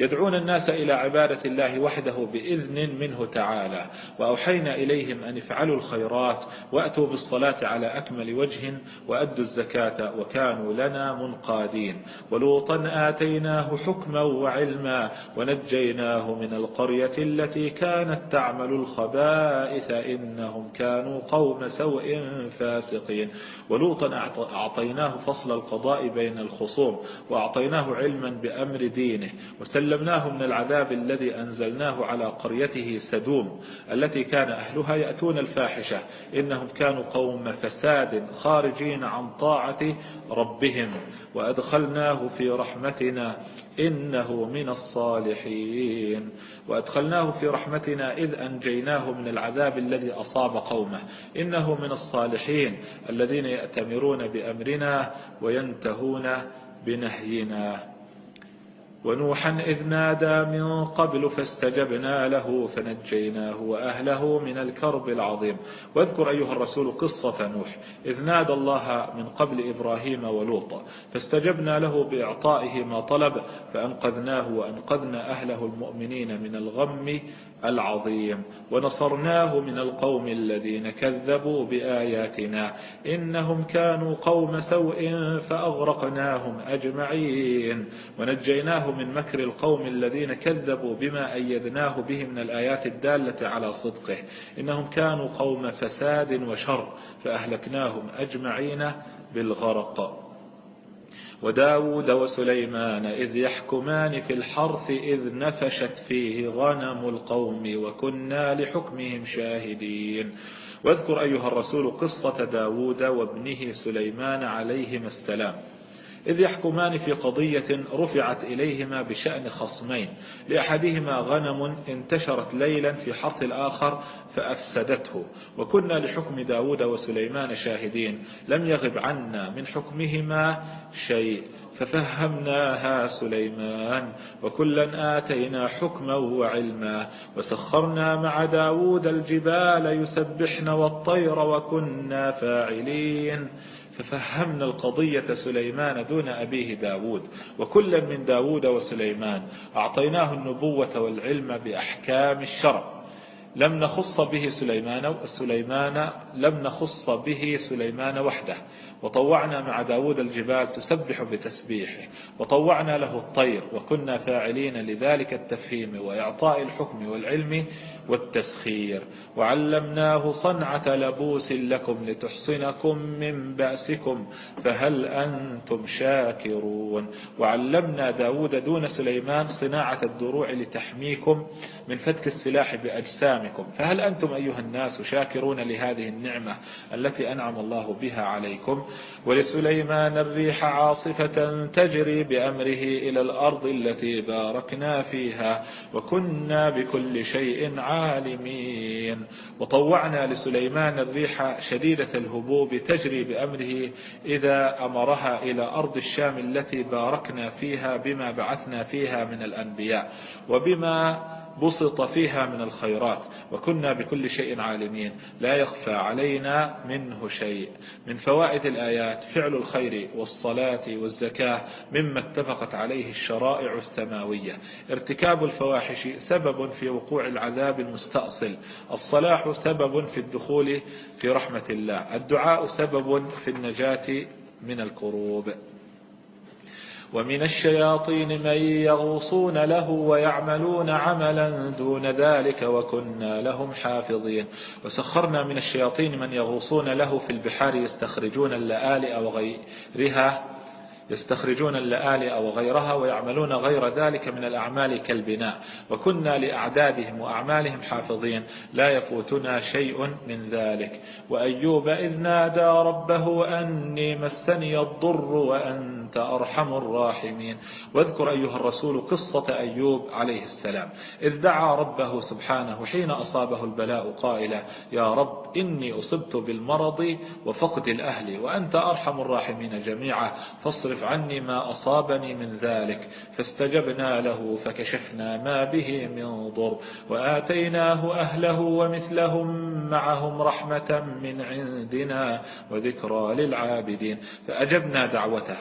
يدعون الناس إلى عبادة الله وحده بإذن منه تعالى. وأوحينا إليهم أن افعلوا الخيرات وأتوا بالصلاة على أكمل وجه وأدوا الزكاة وكانوا لنا منقادين. ولوطا آتيناه حكما وعلما ونجيناه من القرية التي كانت تعمل الخبائث إنهم كانوا قوم سوء فاسقين. ولوطا أعطيناه فصل القضاء بين الخصوم وأعطيناه علما بأمر دينه وسلم سلمناه من العذاب الذي أنزلناه على قريته سدوم التي كان أهلها يأتون الفاحشة. إنهم كانوا قوم فساد خارجين عن طاعة ربهم. وأدخلناه في رحمتنا إنه من الصالحين. وأدخلناه في رحمتنا إذ أنجيناه من العذاب الذي أصاب قومه. إنه من الصالحين الذين يأتمرون بأمرنا وينتهون بنهينا. ونوحا إذ نادى من قبل فاستجبنا له فنجيناه وأهله من الكرب العظيم. واذكر أيها الرسول قصة نوح. إذ نادى الله من قبل إبراهيم ولوطا فاستجبنا له بإعطائه ما طلب فأنقذناه وأنقذنا أهله المؤمنين من الغم العظيم. ونصرناه من القوم الذين كذبوا بآياتنا. إنهم كانوا قوم سوء فأغرقناهم أجمعين. ونجيناه من مكر القوم الذين كذبوا بما أيدناه به من الآيات الدالة على صدقه. إنهم كانوا قوم فساد وشر فأهلكناهم أجمعين بالغرق. وداود وسليمان إذ يحكمان في الحرث إذ نفشت فيه غنم القوم وكنا لحكمهم شاهدين. واذكر أيها الرسول قصة داود وابنه سليمان عليهما السلام. إذ يحكمان في قضية رفعت إليهما بشأن خصمين. لأحدهما غنم انتشرت ليلا في حرث الآخر فأفسدته. وكنا لحكم داود وسليمان شاهدين. لم يغب عنا من حكمهما شيء. ففهمناها سليمان. وكلا آتينا حكما وعلما. وسخرنا مع داود الجبال يسبحن والطير وكنا فاعلين. ففهمنا القضية سليمان دون أبيه داود وكلا من داود وسليمان أعطيناه النبوة والعلم بأحكام الشرع. لم نخص به سليمان سليمان لم نخص به سليمان وحده. وطوعنا مع داود الجبال تسبح بتسبيحه. وطوعنا له الطير وكنا فاعلين لذلك التفهيم وإعطاء الحكم والعلم والتسخير. وعلمناه صنعة لبوس لكم لتحصنكم من بأسكم فهل أنتم شاكرون؟ وعلمنا داود دون سليمان صناعة الدروع لتحميكم من فتك السلاح بأجسامكم فهل أنتم أيها الناس شاكرون لهذه النعمة التي أنعم الله بها عليكم؟ ولسليمان الريح عاصفة تجري بأمره إلى الأرض التي باركنا فيها وكنا بكل شيء عالمين وطوعنا لسليمان الريح شديدة الهبوب تجري بأمره إذا أمرها إلى أرض الشام التي باركنا فيها بما بعثنا فيها من الأنبياء. وبما بسط فيها من الخيرات وكنا بكل شيء عالمين. لا يخفى علينا منه شيء. من فوائد الآيات فعل الخير والصلاة والزكاة مما اتفقت عليه الشرائع السماوية. ارتكاب الفواحش سبب في وقوع العذاب المستأصل. الصلاح سبب في الدخول في رحمة الله. الدعاء سبب في النجاة من الكروب. ومن الشياطين من يغوصون له ويعملون عملا دون ذلك وكنا لهم حافظين. وسخرنا من الشياطين من يغوصون له في البحار يستخرجون اللآلئ وغيرها يستخرجون اللآلئ وغيرها ويعملون غير ذلك من الأعمال كالبناء. وكنا لأعدادهم وأعمالهم حافظين. لا يفوتنا شيء من ذلك. وأيوب إذ نادى ربه أني مسني الضر وأنت أرحم الراحمين. واذكر أيها الرسول قصة أيوب عليه السلام. إذ دعا ربه سبحانه حين أصابه البلاء قائلا يا رب إني أصبت بالمرض وفقد الأهل وأنت أرحم الراحمين جميعا. فاصرف عني ما أصابني من ذلك فاستجبنا له فكشفنا ما به من ضر وآتيناه أهله ومثلهم معهم رحمة من عندنا وذكرى للعابدين. فأجبنا دعوته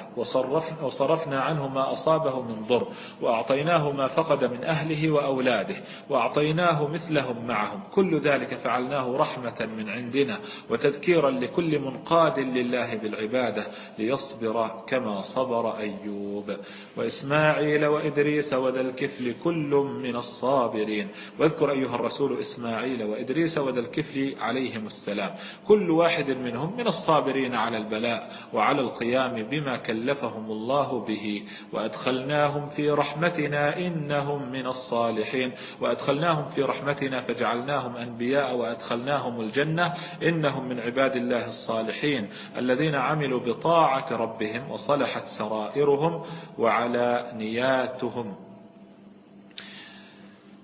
وصرفنا, عنه ما أصابه من ضر وأعطيناه ما فقد من أهله وأولاده وأعطيناه مثلهم معهم. كل ذلك فعلناه رحمة من عندنا وتذكيرا لكل منقاد لله بالعبادة ليصبر كما صبر أيوب وإسماعيل وإدريس وذا الكفل كل من الصابرين. واذكر أيها الرسول إسماعيل وإدريس وذا الكفل عليهم السلام. كل واحد منهم من الصابرين على البلاء وعلى القيام بما كلفهم الله به. وأدخلناهم في رحمتنا إنهم من الصالحين. وأدخلناهم في رحمتنا فجعلناهم أنبياء وأدخلناهم الجنة إنهم من عباد الله الصالحين الذين عملوا بطاعة ربهم وصلحت سرائرهم وعلى نياتهم.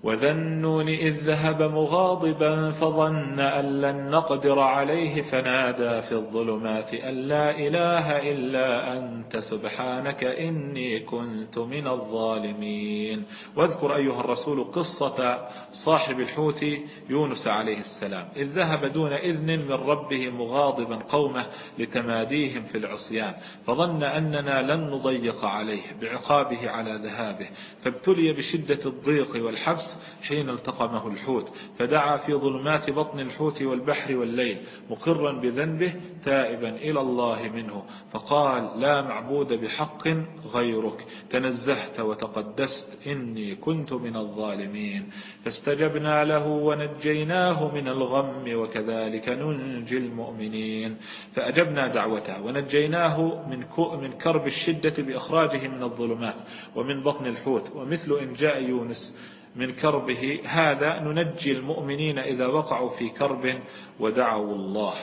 وذا النون إذ ذهب مغاضبا فظن أن لن نقدر عليه فنادى في الظلمات أن لا إله إلا أنت سبحانك إني كنت من الظالمين. واذكر أيها الرسول قصة صاحب الحوت يونس عليه السلام. إذ ذهب دون إذن من ربه مغاضبا قومه لتماديهم في العصيان فظن أننا لن نضيق عليه بعقابه على ذهابه فابتلي بشدة الضيق والحبس حين التقمه الحوت فدعا في ظلمات بطن الحوت والبحر والليل مقرا بذنبه تائبا إلى الله منه فقال لا معبود بحق غيرك تنزهت وتقدست إني كنت من الظالمين فاستجبنا له ونجيناه من الغم وكذلك ننجي المؤمنين. فأجبنا دعوته ونجيناه من من كرب الشدة بإخراجه من الظلمات ومن بطن الحوت ومثل إن جاء يونس من كربه. هذا ننجي المؤمنين إذا وقعوا في كرب ودعوا الله.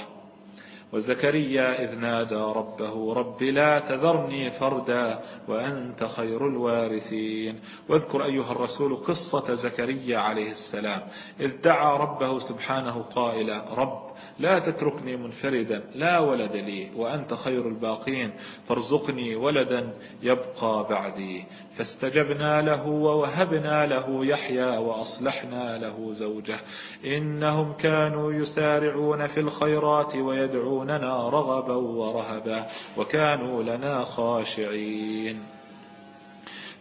وزكريا إذ نادى ربه رب لا تذرني فردا وأنت خير الوارثين. واذكر أيها الرسول قصة زكريا عليه السلام. إذ دعا ربه سبحانه قائلا رب لا تتركني منفردا لا ولد لي وأنت خير الباقين فارزقني ولدا يبقى بعدي. فاستجبنا له ووهبنا له يحيى وأصلحنا له زوجه. إنهم كانوا يسارعون في الخيرات ويدعوننا رغبا ورهبا وكانوا لنا خاشعين.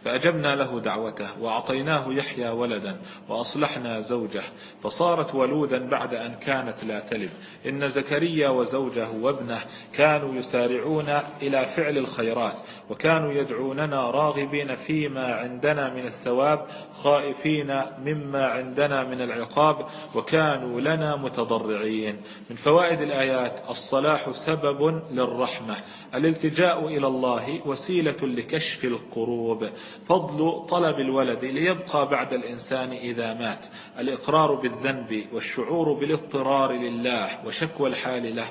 فأجبنا له دعوته وأعطيناه يحيى ولدا وأصلحنا زوجه فصارت ولودا بعد أن كانت لا تلد. إن زكريا وزوجه وابنه كانوا يسارعون إلى فعل الخيرات وكانوا يدعوننا راغبين فيما عندنا من الثواب خائفين مما عندنا من العقاب وكانوا لنا متضرعين. من فوائد الآيات الصلاح سبب للرحمة الالتجاء إلى الله وسيلة لكشف القروب. فضل طلب الولد ليبقى بعد الإنسان إذا مات. الإقرار بالذنب والشعور بالاضطرار لله وشكوى الحال له.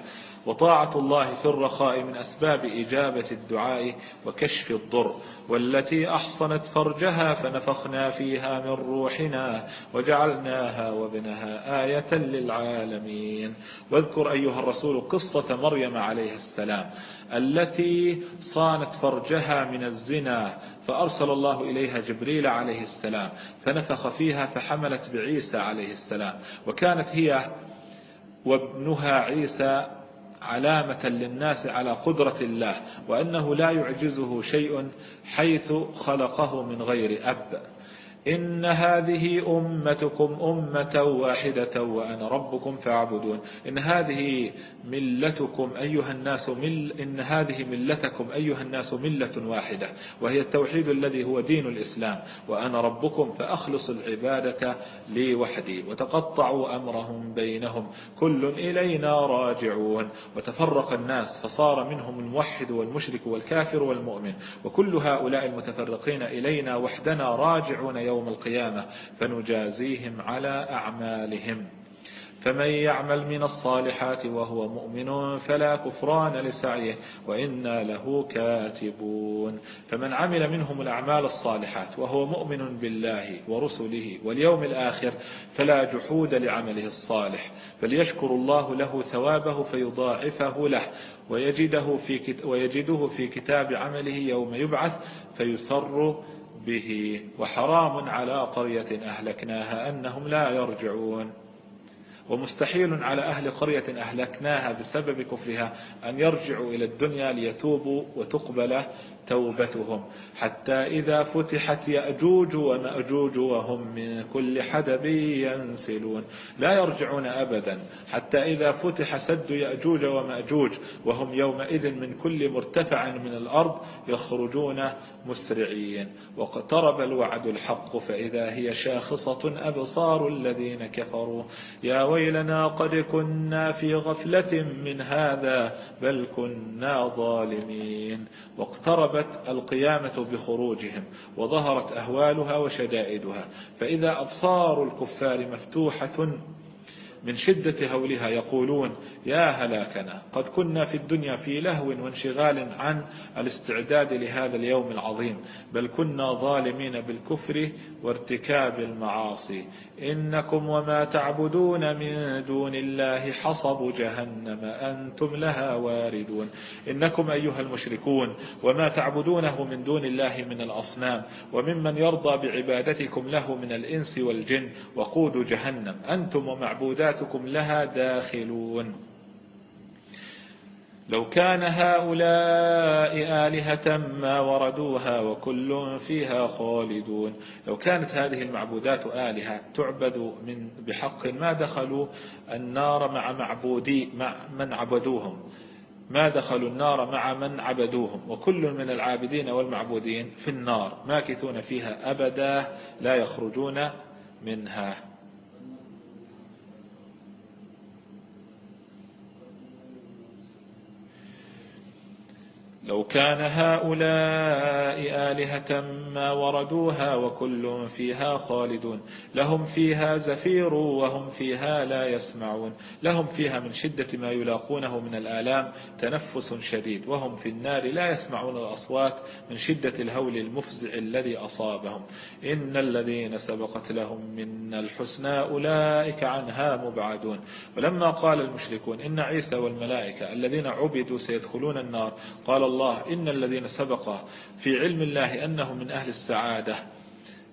وطاعة الله في الرخاء من أسباب إجابة الدعاء وكشف الضر. والتي أحصنت فرجها فنفخنا فيها من روحنا وجعلناها وابنها آية للعالمين. واذكر أيها الرسول قصة مريم عليه السلام. التي صانت فرجها من الزنا فأرسل الله إليها جبريل عليه السلام فنفخ فيها فحملت بعيسى عليه السلام وكانت هي وابنها عيسى علامة للناس على قدرة الله وأنه لا يعجزه شيء حيث خلقه من غير أب. إن هذه أمتكم أمة واحدة وأنا ربكم فاعبدون. إن هذه ملتكم أيها الناس مل إن هذه ملتكم أيها الناس ملة واحدة وهي التوحيد الذي هو دين الإسلام وأنا ربكم فأخلص العبادة لي وحدي وتقطعوا أمرهم بينهم كل إلينا راجعون. وتفرق الناس فصار منهم الموحد والمشرك والكافر والمؤمن وكل هؤلاء المتفرقين إلينا وحدنا راجعون يوم القيامة فنجازيهم على أعمالهم. فمن يعمل من الصالحات وهو مؤمن فلا كفران لسعيه وإنا له كاتبون. فمن عمل منهم الأعمال الصالحات وهو مؤمن بالله ورسله واليوم الآخر فلا جحود لعمله الصالح. فليشكر الله له ثوابه فيضاعفه له ويجده في, ويجده في كتاب عمله يوم يبعث فيسر به وحرام على قرية أهلكناها أنهم لا يرجعون. ومستحيل على أهل قرية أهلكناها بسبب كفرها أن يرجعوا إلى الدنيا ليتوبوا وتقبل توبتهم حتى إذا فتحت يأجوج ومأجوج وهم من كل حدب ينسلون. لا يرجعون أبدا حتى إذا فتح سد يأجوج ومأجوج وهم يومئذ من كل مرتفع من الأرض يخرجون مسرعين. واقترب الوعد الحق فإذا هي شاخصة أبصار الذين كفروا. يا ويلنا قد كنا في غفلة من هذا بل كنا ظالمين. واقتربت القيامة بخروجهم وظهرت أهوالها وشدائدها فإذا أبصار الكفار مفتوحة من شدة هولها يقولون يا هلاكنا قد كنا في الدنيا في لهو وانشغال عن الاستعداد لهذا اليوم العظيم بل كنا ظالمين بالكفر وارتكاب المعاصي. إنكم وما تعبدون من دون الله حصب جهنم أنتم لها واردون. إنكم أيها المشركون وما تعبدونه من دون الله من الأصنام وممن يرضى بعبادتكم له من الإنس والجن وقود جهنم أنتم ومعبوداتكم لها داخلون. لو كان هؤلاء آلهة ما وردوها وكل فيها خالدون. لو كانت هذه المعبودات آلهة تعبد من بحق ما دخلوا النار مع معبودي مع من عبدوهم. ما دخلوا النار مع من عبدوهم. وكل من العابدين والمعبودين في النار ماكثون فيها أبدا لا يخرجون منها. لو كان هؤلاء آلهة ما وردوها وكل فيها خالدون. لهم فيها زفير وهم فيها لا يسمعون. لهم فيها من شدة ما يلاقونه من الآلام تنفس شديد. وهم في النار لا يسمعون الأصوات من شدة الهول المفزع الذي أصابهم. إن الذين سبقت لهم من الحسنى أولئك عنها مبعدون. ولما قال المشركون إن عيسى والملائكة الذين عبدوا سيدخلون النار قال الله. إن الذين سبق في علم الله أنه من أهل السعادة.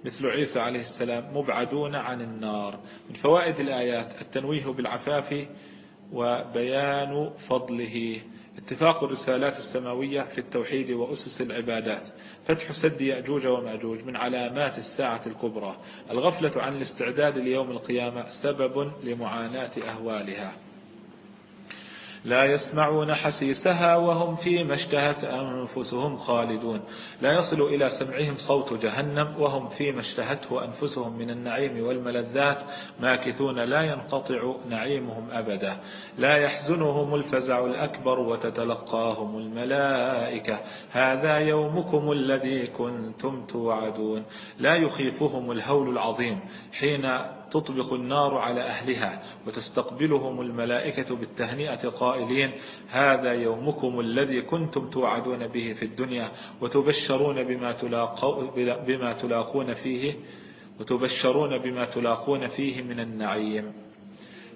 مثل عيسى عليه السلام مبعدون عن النار. من فوائد الآيات التنويه بالعفاف وبيان فضله. اتفاق الرسالات السماوية في التوحيد وأسس العبادات. فتح سد يأجوج ومأجوج من علامات الساعة الكبرى. الغفلة عن الاستعداد ليوم القيامة سبب لمعاناة أهوالها. لا يسمعون حسيسها وهم فيما اشتهت أنفسهم خالدون. لا يصل إلى سمعهم صوت جهنم وهم فيما اشتهته أنفسهم من النعيم والملذات. ماكثون لا ينقطع نعيمهم أبدا. لا يحزنهم الفزع الأكبر وتتلقاهم الملائكة. هذا يومكم الذي كنتم توعدون. لا يخيفهم الهول العظيم. حين تطبق النار على أهلها وتستقبلهم الملائكة بالتهنئة قائلين هذا يومكم الذي كنتم توعدون به في الدنيا وتبشرون بما, بما تلاقون فيه وتبشرون بما تلاقون فيه من النعيم.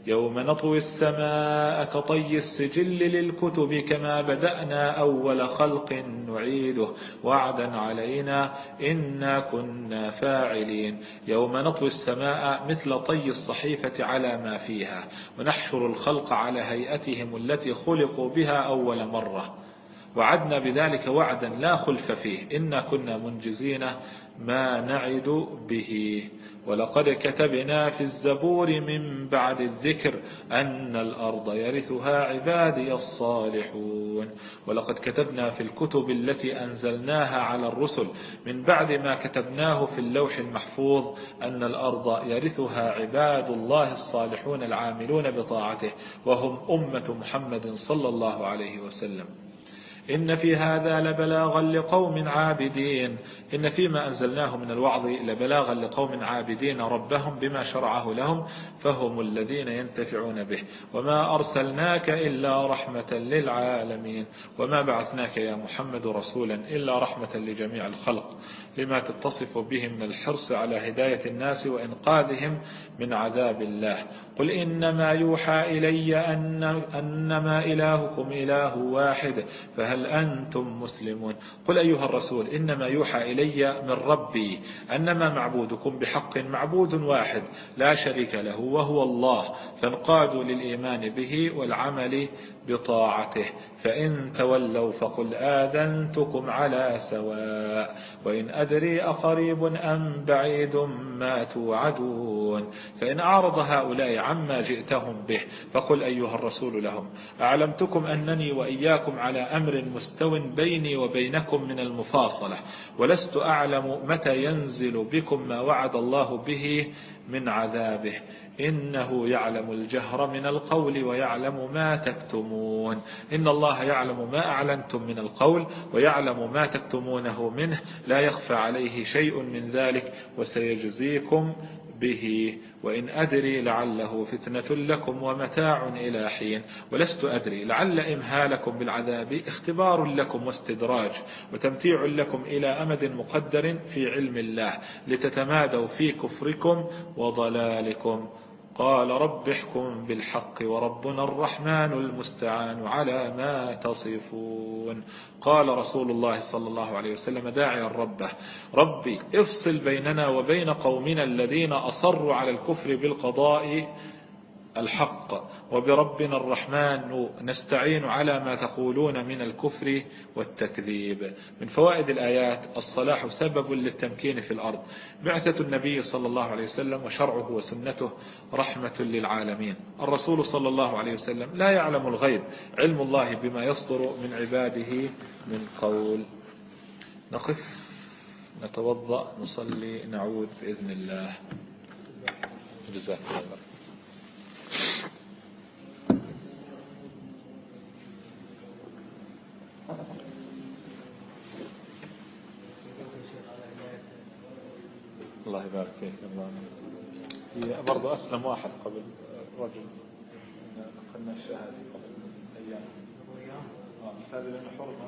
يوم نطوي السماء كطي السجل للكتب كما بدأنا أول خلق نعيده. وعدا علينا إنا كنا فاعلين. يوم نطوي السماء مثل طي الصحيفة على ما فيها. ونحشر الخلق على هيئتهم التي خلقوا بها أول مرة. وعدنا بذلك وعدا لا خلف فيه. إنا كنا منجزين ما نعد به. ولقد كتبنا في الزبور من بعد الذكر أن الأرض يرثها عبادي الصالحون. ولقد كتبنا في الكتب التي أنزلناها على الرسل من بعد ما كتبناه في اللوح المحفوظ أن الأرض يرثها عباد الله الصالحون العاملون بطاعته وهم أمة محمد صلى الله عليه وسلم. إن في هذا لبلاغا لقوم عابدين. إن فيما أنزلناه من الوعظ لبلاغا لقوم عابدين ربهم بما شرعه لهم فهم الذين ينتفعون به. وما أرسلناك إلا رحمة للعالمين. وما بعثناك يا محمد رسولا إلا رحمة لجميع الخلق. لما تتصف به من الحرص على هداية الناس وإنقاذهم من عذاب الله. قل إنما يوحى إلي أن أنما إلهكم إله واحد فهل أنتم مسلمون؟ قل أيها الرسول إنما يوحى إلي من ربي أنما معبودكم بحق معبود واحد لا شريك له وهو الله فانقادوا للإيمان به والعمل بطاعته فإن تولوا فقل آذنتكم على سواء وإن أدري أقريب أم بعيد ما توعدون. فإن أعرض هؤلاء عما جئتهم به فقل أيها الرسول لهم أعلمتكم أنني وإياكم على أمر مستو بيني وبينكم من المفاصلة ولست أعلم متى ينزل بكم ما وعد الله به من عذابه. إنه يعلم الجهر من القول ويعلم ما تكتمون. إن الله يعلم ما أعلنتم من القول ويعلم ما تكتمونه منه. لا يخفى عليه شيء من ذلك. وسيجزيكم به وإن أدري لعله فتنة لكم ومتاع إلى حين. ولست أدري لعل إمهالكم بالعذاب اختبار لكم واستدراج وتمتيع لكم إلى أمد مقدر في علم الله لتتمادوا في كفركم وضلالكم. قال رب احكم بالحق وربنا الرحمن المستعان على ما تصفون. قال رسول الله صلى الله عليه وسلم داعيا ربه ربي افصل بيننا وبين قومنا الذين أصروا على الكفر بالقضاء الحق وبربنا الرحمن نستعين على ما تقولون من الكفر والتكذيب. من فوائد الآيات الصلاح سبب للتمكين في الأرض. بعثة النبي صلى الله عليه وسلم وشرعه وسنته رحمة للعالمين. الرسول صلى الله عليه وسلم لا يعلم الغيب علم الله بما يصدر من عباده من قول. نقف نتوضأ نصلي نعود بإذن الله. جزاك الله الله يبارك فيك الله. هي برضه أسلم واحد قبل رجل. نقلنا الشهادة قبل أيام. آه هذه لأنه حرمة.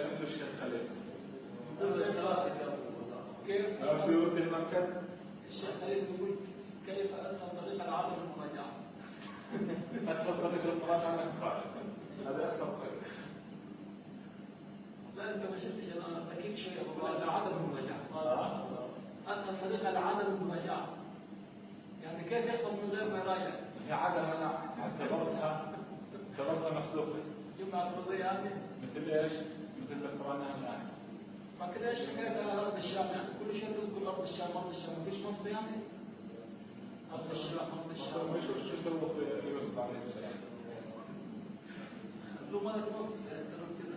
انت الشيخ خليل؟ كيف؟ في ورد المركز؟ الشيخ خليل يقول كيف اسهل طريقه لعدم المراجعه؟ اسهل انك تراجع هذا اسهل طريقه لا انت ما شفتش أنا أكيد شوية بقول لك عدم المراجعه اسهل طريقه لعدم المراجعه يعني كيف يحفظ من غير ما يراجع؟ هي عدم أنا اعتبرتها اعتبرتها مخلوقه جمله اعتراضيه يعني مثل إيش؟ الان ما كده إيش حكايه ارض الشام يعني كل شيء تذكر ارض الشام ارض الشام مفيش مصر يعني؟ ارض الشام ارض الشام شو سووا في يوسف عليه السلام؟ له ملك مصر كده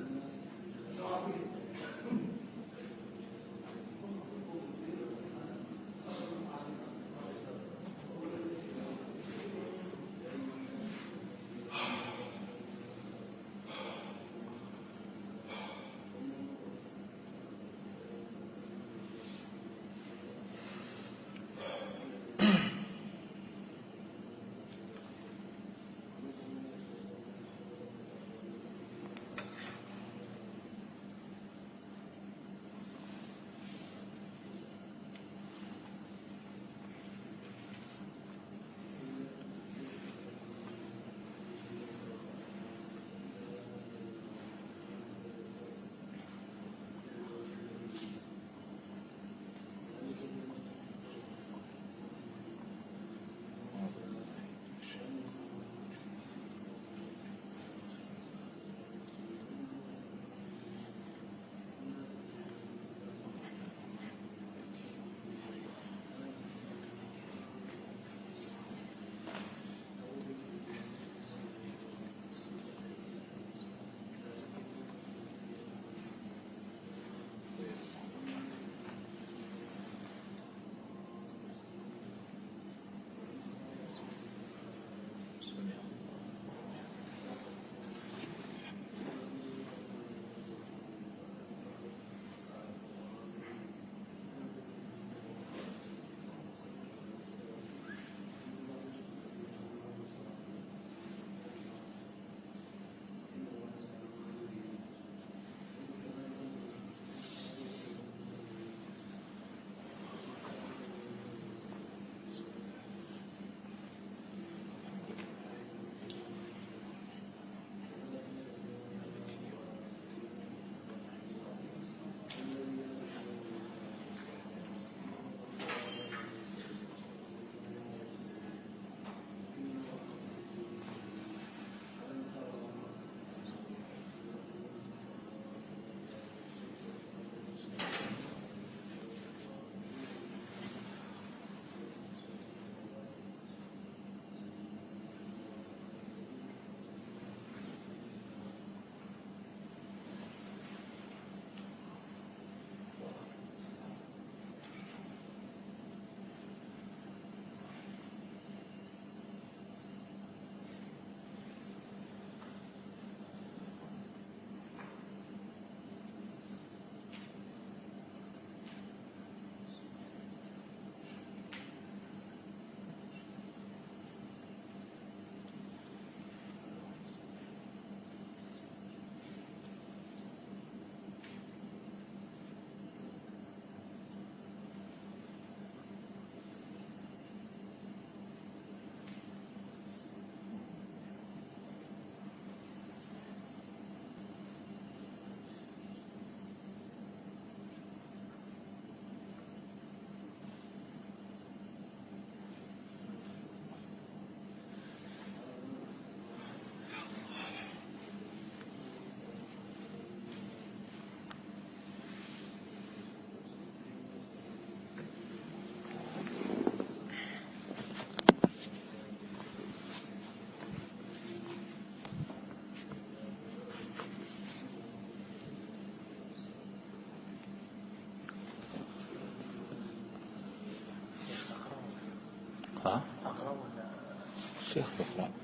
شيخ بخران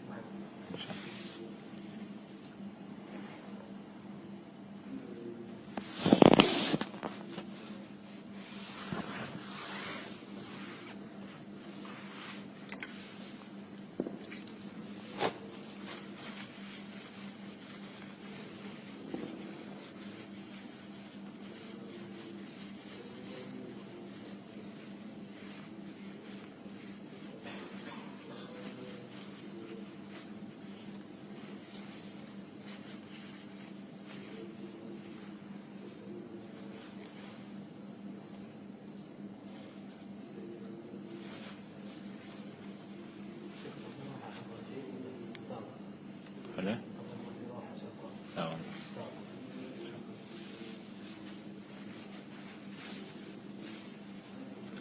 ولا؟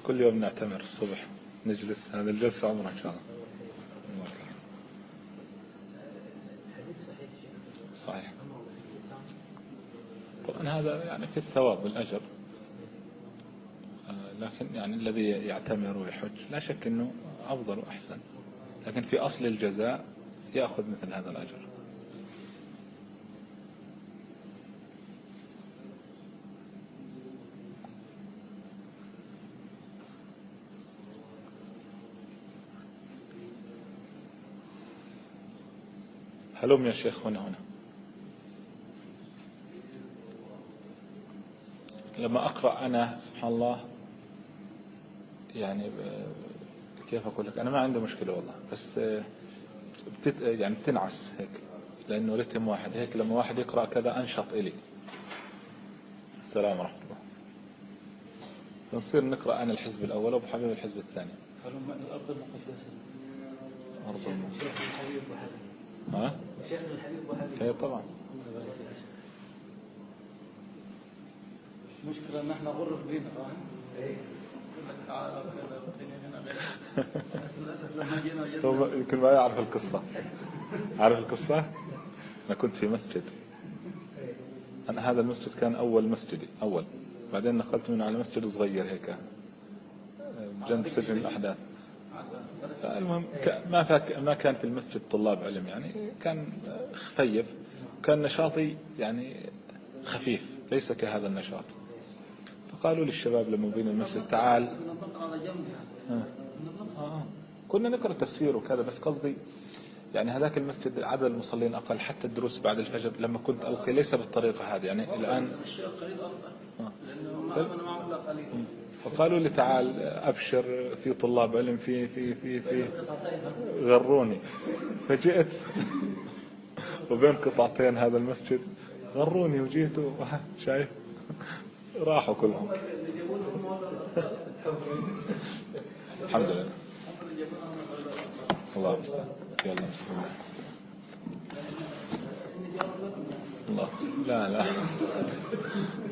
كل يوم نعتمر الصبح نجلس هذا الجلسة عمره إن شاء الله. صحيح. طبعا هذا يعني في الثواب والأجر. آه، لكن يعني الذي يعتمر ويحج لا شك أنه أفضل وأحسن. لكن في أصل الجزاء يأخذ مثل هذا الأجر. هلم يا شيخ هنا هنا. لما أقرأ أنا سبحان الله يعني كيف أقول لك؟ أنا ما عندي مشكلة والله بس يعني بتنعس هيك لأنه رتم واحد. هيك لما واحد يقرأ كذا أنشط إلي. السلام ورحمة الله. نصير نقرأ أنا الحزب الأول وأبو حبيب الحزب الثاني. الأرض المقدسة. أرض المقدسة. ها؟ شيخنا الحبيب وحبيب اي طبعا. مشكلة ان إحنا غرف بينا هو يمكن ما يعرف القصة. عارف القصة؟ أنا كنت في مسجد. أنا هذا المسجد كان أول مسجدي أول. بعدين نقلت منه على مسجد صغير هيك. جنب سجن الأحداث. المهم ما فاك ما كان في المسجد طلاب علم يعني. كان خفيف. كان نشاطي يعني خفيف ليس كهذا النشاط. فقالوا للشباب لما بين المسجد تعال آه. آه. كنا نقرأ تفسير وكذا بس قصدي يعني هذاك المسجد عدد المصلين أقل حتى الدروس بعد الفجر لما كنت ألقي ليس بالطريقة هذه يعني الآن آه. فقالوا لي تعال أبشر في طلاب علم في في في في غروني فجئت *laughs* وبين قطعتين هذا المسجد غروني وجيت شايف راحوا كلهم. الحمد لله. الله المستعان يلا. بسم الله. الله لا لا.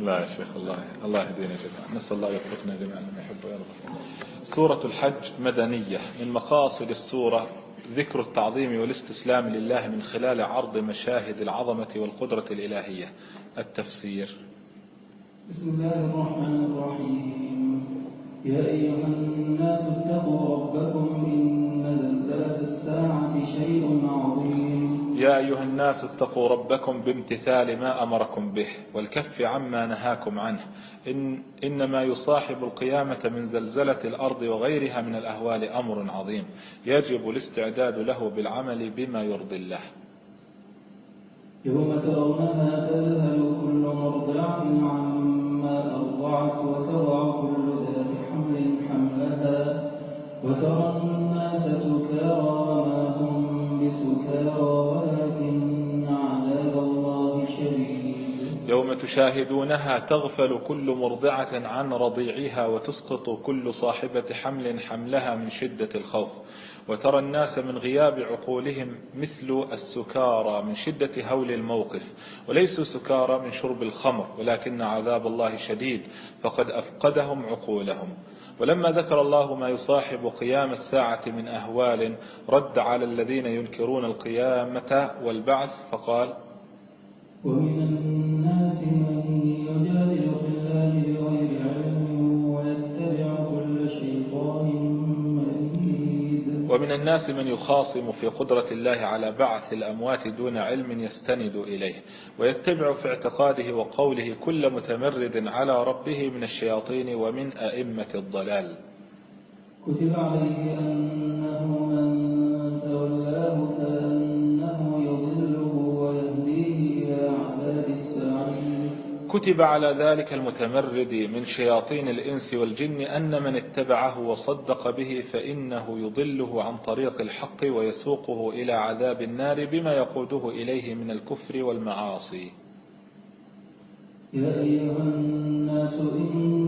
لا يا شيخ الله الله يهدينا جميعا. نسأل الله يوفقنا جميعا لما يحب ويرضى. سورة الحج مدنية. من مقاصد السورة ذكر التعظيم والاستسلام لله من خلال عرض مشاهد العظمة والقدرة الإلهية. التفسير. بسم الله الرحمن الرحيم. يا أيها الناس اتقوا ربكم إن زلزلة الساعة شيء عظيم. يا أيها الناس اتقوا ربكم بامتثال ما أمركم به والكف عما نهاكم عنه. إن إنما يصاحب القيامة من زلزلة الأرض وغيرها من الأهوال أمر عظيم. يجب الاستعداد له بالعمل بما يرضي الله. يوم ترونها تذهل كل مرضعة عما أرضعت وتضع كل ذات حمل حملها وترى الناس سكارى وما هم بسكارى ولكن عذاب الله شديد. يوم تشاهدونها تغفل كل مرضعة عن رضيعها وتسقط كل صاحبة حمل حملها من شدة الخوف. وترى الناس من غياب عقولهم مثل السكارى من شدة هول الموقف وليسوا سكارى من شرب الخمر ولكن عذاب الله شديد فقد أفقدهم عقولهم. ولما ذكر الله ما يصاحب قيام الساعة من أهوال رد على الذين ينكرون القيامة والبعث فقال ومن الناس من يخاصم في قدرة الله على بعث الأموات دون علم يستند إليه ويتبع في اعتقاده وقوله كل متمرد على ربه من الشياطين ومن أئمة الضلال. كتب عليه أنه كتب على ذلك المتمرد من شياطين الإنس والجن أن من اتبعه وصدق به فإنه يضله عن طريق الحق ويسوقه إلى عذاب النار بما يقوده إليه من الكفر والمعاصي. يا أيها الناس إن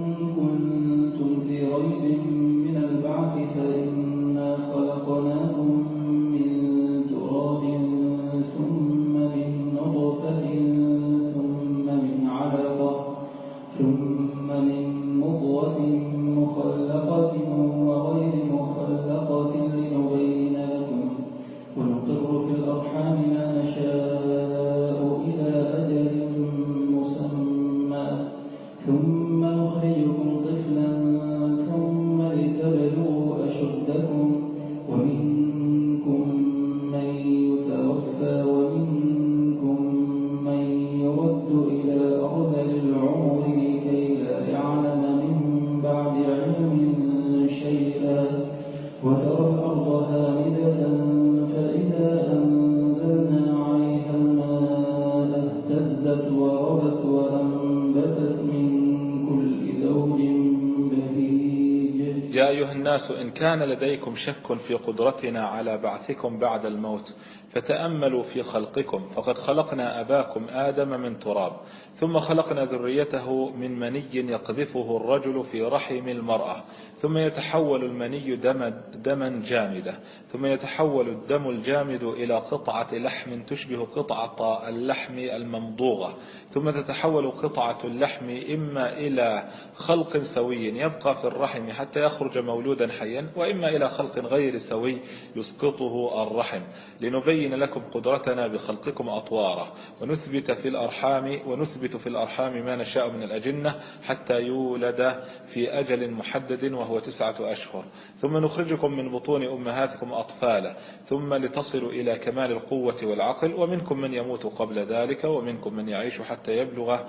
كان لديكم شك في قدرتنا على بعثكم بعد الموت فتأملوا في خلقكم فقد خلقنا أباكم آدم من تراب ثم خلقنا ذريته من مني يقذفه الرجل في رحم المرأة. ثم يتحول المني دما, دما جامدة. ثم يتحول الدم الجامد إلى قطعة لحم تشبه قطعة اللحم الممضوغة. ثم تتحول قطعة اللحم إما إلى خلق سوي يبقى في الرحم حتى يخرج مولودا حيا وإما إلى خلق غير سوي يسقطه الرحم. لنبين لكم قدرتنا بخلقكم أطوارا. ونثبت في الأرحام ونثبت في الأرحام ما نشاء من الأجنة حتى يولد في أجل محدد وهو تسعة أشهر. ثم نخرجكم من بطون أمهاتكم أطفالا. ثم لتصلوا إلى كمال القوة والعقل. ومنكم من يموت قبل ذلك. ومنكم من يعيش حتى يبلغ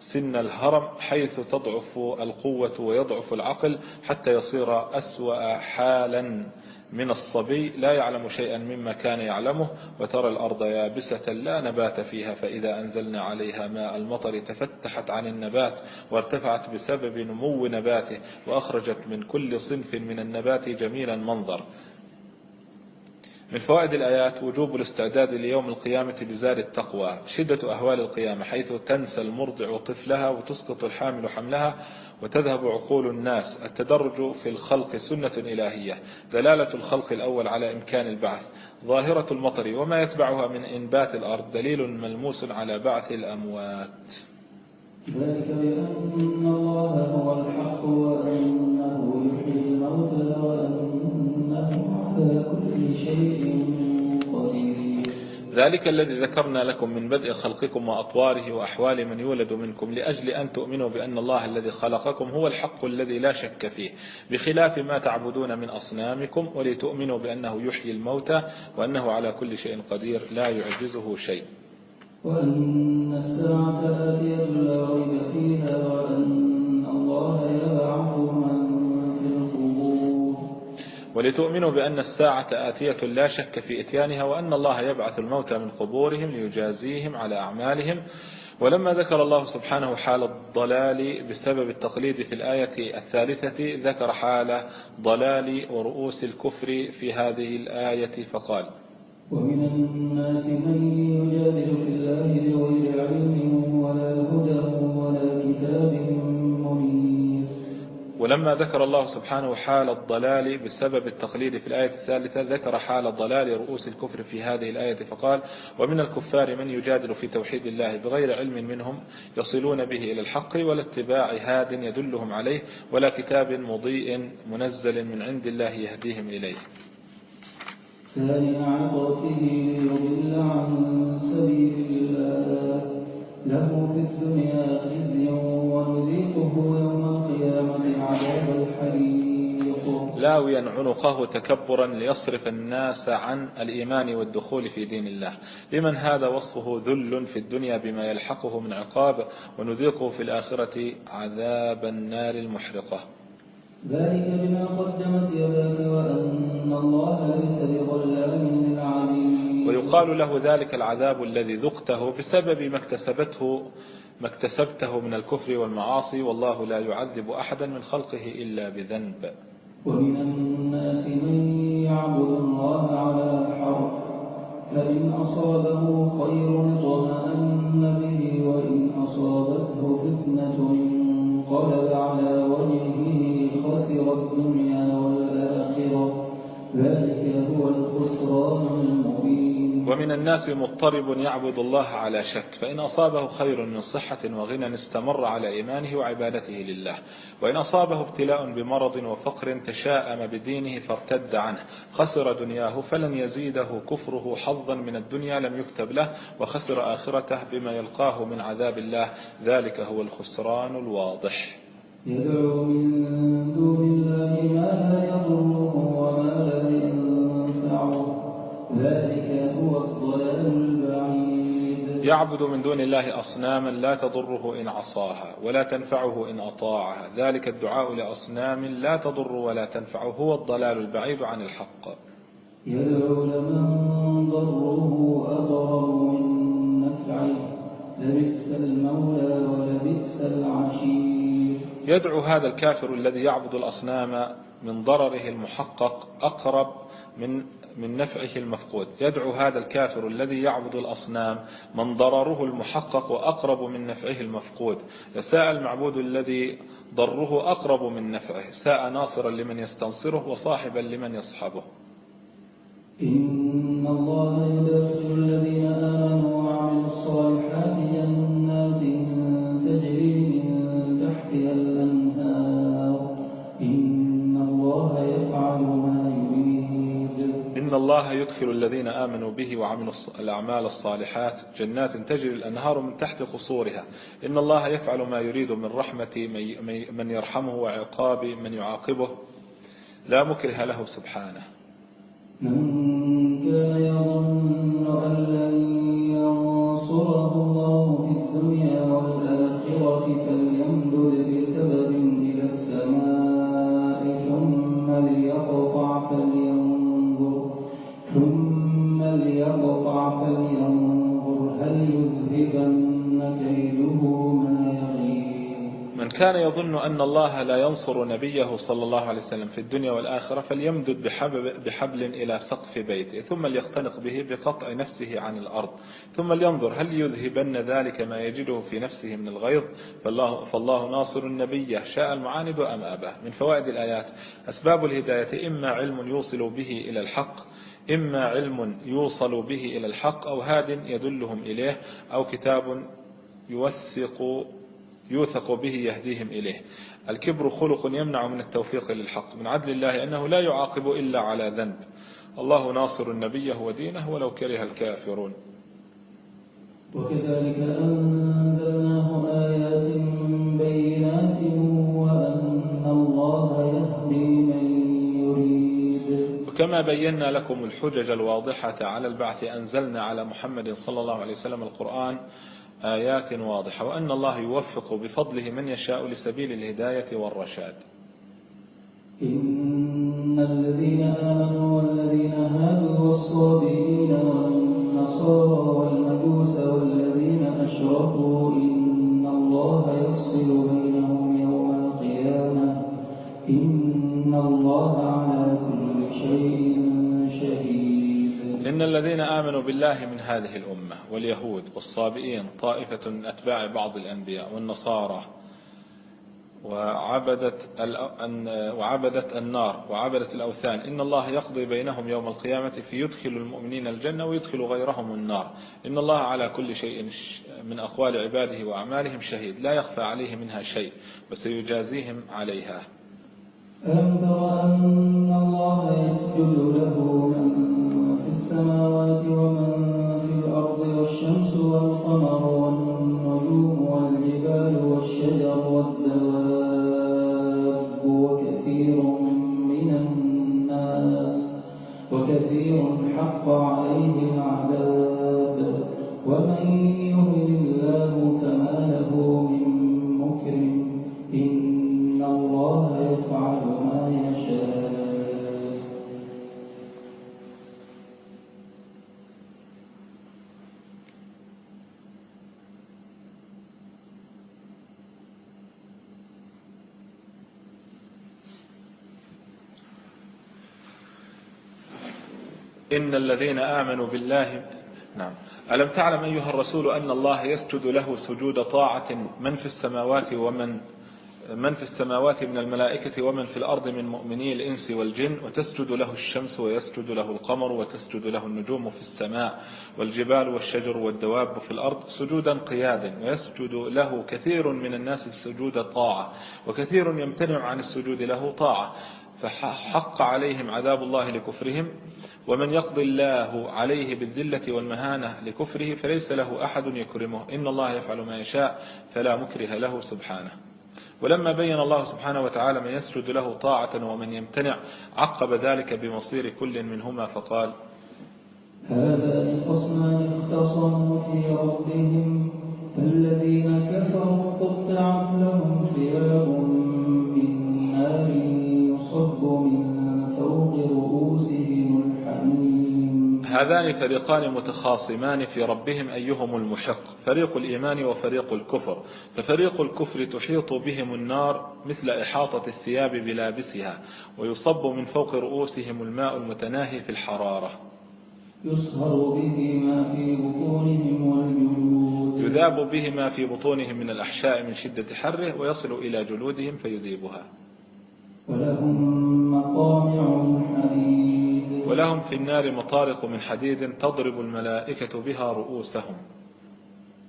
سن الهرم حيث تضعف القوة ويضعف العقل حتى يصير أسوأ حالا. من الصبي لا يعلم شيئا مما كان يعلمه وترى الأرض يابسة لا نبات فيها فإذا أنزلنا عليها ماء المطر تفتحت عن النبات وارتفعت بسبب نمو نباته وأخرجت من كل صنف من النبات جميلا منظر من فوائد الآيات وجوب الاستعداد ليوم القيامة بزار التقوى. شدة أهوال القيامة حيث تنسى المرضع طفلها وتسقط الحامل حملها وتذهب عقول الناس. التدرج في الخلق سنة إلهية. دلالة الخلق الأول على إمكان البعث. ظاهرة المطر وما يتبعها من إنبات الأرض دليل ملموس على بعث الأموات. ذلك بأن الله هو الحق وأنه شيء قدير. ذلك الذي ذكرنا لكم من بدء خلقكم وأطواره وأحوال من يولد منكم لأجل أن تؤمنوا بأن الله الذي خلقكم هو الحق الذي لا شك فيه. بخلاف ما تعبدون من أصنامكم ولتؤمنوا بأنه يحيي الموتى وأنه على كل شيء قدير لا يعجزه شيء. وأن الساعة آتية لا ريب فيها وأن ولتؤمنوا بأن الساعة آتية لا شك في إتيانها وأن الله يبعث الموتى من قبورهم ليجازيهم على أعمالهم. ولما ذكر الله سبحانه حال الضلال بسبب التقليد في الآية الثالثة ذكر حال ضلال ورؤوس الكفر في هذه الآية فقال ومن الناس من يجادل ولما ذكر الله سبحانه حال الضلال بسبب التقليد في الآية الثالثة ذكر حال ضلال رؤوس الكفر في هذه الآية فقال ومن الكفار من يجادل في توحيد الله بغير علم منهم يصلون به إلى الحق ولا اتباع هاد يدلهم عليه ولا كتاب مضيء منزل من عند الله يهديهم إليه. ثاني عن سبيل الله له في الدنيا ونذيقه يوم القيامة عذاب الحريق. لاويا عنقه تكبرا ليصرف الناس عن الإيمان والدخول في دين الله. لمن هذا وصفه ذل في الدنيا بما يلحقه من عقاب ونذيقه في الآخرة عذاب النار المحرقة. ذلك بما قدمت يداك وأن الله ليس بظلام للعبيد. ويقال له ذلك العذاب الذي ذقته بسبب ما اكتسبته ما اكتسبته من الكفر والمعاصي والله لا يعذب أحدا من خلقه إلا بذنب. ومن الناس من يعبد الله على حرف فإن أصابه خير اطمأن ومن الناس مضطرب يعبد الله على شك فإن أصابه خير من صحة وغنى استمر على إيمانه وعبادته لله وإن أصابه ابتلاء بمرض وفقر تشاءم بدينه فارتد عنه خسر دنياه فلن يزيده كفره حظا من الدنيا لم يكتب له وخسر آخرته بما يلقاه من عذاب الله ذلك هو الخسران الواضح. يدعو من دون الله ما لا يضره وما لا ينفعه ذلك هو الضلال البعيد. يعبد من دون الله أصناما لا تضره إن عصاها ولا تنفعه إن أطاعها. ذلك الدعاء لأصنام لا تضر ولا تنفع. هو الضلال البعيد عن الحق. يدعو لمن ضره أضر من نفعه. لبئس المولى ولبئس العشير. يدعو هذا الكافر الذي يعبد الأصنام من ضرره المحقق أقرب من من نفعه المفقود. يدعو هذا الكافر الذي يعبد الأصنام من ضرره المحقق وأقرب من نفعه المفقود. ساء المعبود الذي ضره أقرب من نفعه. ساء ناصرا لمن يستنصره وصاحبا لمن يصحبه. إن الله يدخل الذين آمنوا الله يدخل الذين آمنوا به وعملوا الأعمال الصالحات جنات تجري الأنهار من تحت قصورها. إن الله يفعل ما يريد من رحمة من يرحمه وعقاب من يعاقبه. لا مكره له سبحانه. من كان يظن أن كان يظن أن الله لا ينصر نبيه صلى الله عليه وسلم في الدنيا والآخرة فليمدد بحبل, بحبل إلى سقف بيته ثم ليختنق به بقطع نفسه عن الأرض ثم لينظر هل يذهبن ذلك ما يجده في نفسه من الغيظ؟ فالله, فالله ناصر النبي شاء المعاند أم أبى من فوائد الآيات أسباب الهداية إما علم يوصل به إلى الحق إما علم يوصل به إلى الحق أو هاد يدلهم إليه أو كتاب يوثق يوثق به يهديهم إليه. الكبر خلق يمنع من التوفيق للحق. من عدل الله أنه لا يعاقب إلا على ذنب. الله ناصر النبي ودينه ولو كره الكافرون. وكذلك أنزلناه آيات بينات وأن الله يهدي من يريد. وكما بينا لكم الحجج الواضحة على البعث أنزلنا على محمد صلى الله عليه وسلم القرآن آيات واضحة وأن الله يوفق بفضله من يشاء لسبيل الهداية والرشاد. الذين آمنوا بالله من هذه الأمة واليهود والصابئين طائفة من أتباع بعض الأنبياء والنصارى وعبدت وعبدت النار وعبدت الأوثان. إن الله يقضي بينهم يوم القيامة فيدخل المؤمنين الجنة ويدخل غيرهم النار. إن الله على كل شيء من أقوال عباده وأعمالهم شهيد. لا يخفى عليه منها شيء وسيجازيهم عليها. ألم تر أن الله يسجد له من السماوات ومن إن الذين آمنوا بالله نعم. ألم تعلم أيها الرسول أن الله يسجد له سجود طاعة من في السماوات ومن من في السماوات من الملائكة ومن في الأرض من مؤمني الإنس والجن وتسجد له الشمس ويسجد له القمر وتسجد له النجوم في السماء والجبال والشجر والدواب في الأرض سجودا قيادا ويسجد له كثير من الناس السجود طاعة وكثير يمتنع عن السجود له طاعة. فحق عليهم عذاب الله لكفرهم ومن يقضي الله عليه بالذلة والمهانة لكفره فليس له أحد يكرمه. إن الله يفعل ما يشاء فلا مكره له سبحانه. ولما بين الله سبحانه وتعالى من يسجد له طاعة ومن يمتنع عقب ذلك بمصير كل منهما فقال هذان خصمان اختصموا في ربهم فالذين كفروا قطعت لهم ثياب هذان فريقان متخاصمان في ربهم أيهم المحق فريق الإيمان وفريق الكفر ففريق الكفر تحيط بهم النار مثل إحاطة الثياب بلابسها ويصب من فوق رؤوسهم الماء المتناهي في الحرارة. يصهر به ما في بطونهم والجلود. يذاب به ما في بطونهم من الأحشاء من شدة حره ويصل إلى جلودهم فيذيبها. ولهم مقامع من حديد ولهم في النار مطارق من حديد تضرب الملائكة بها رؤوسهم.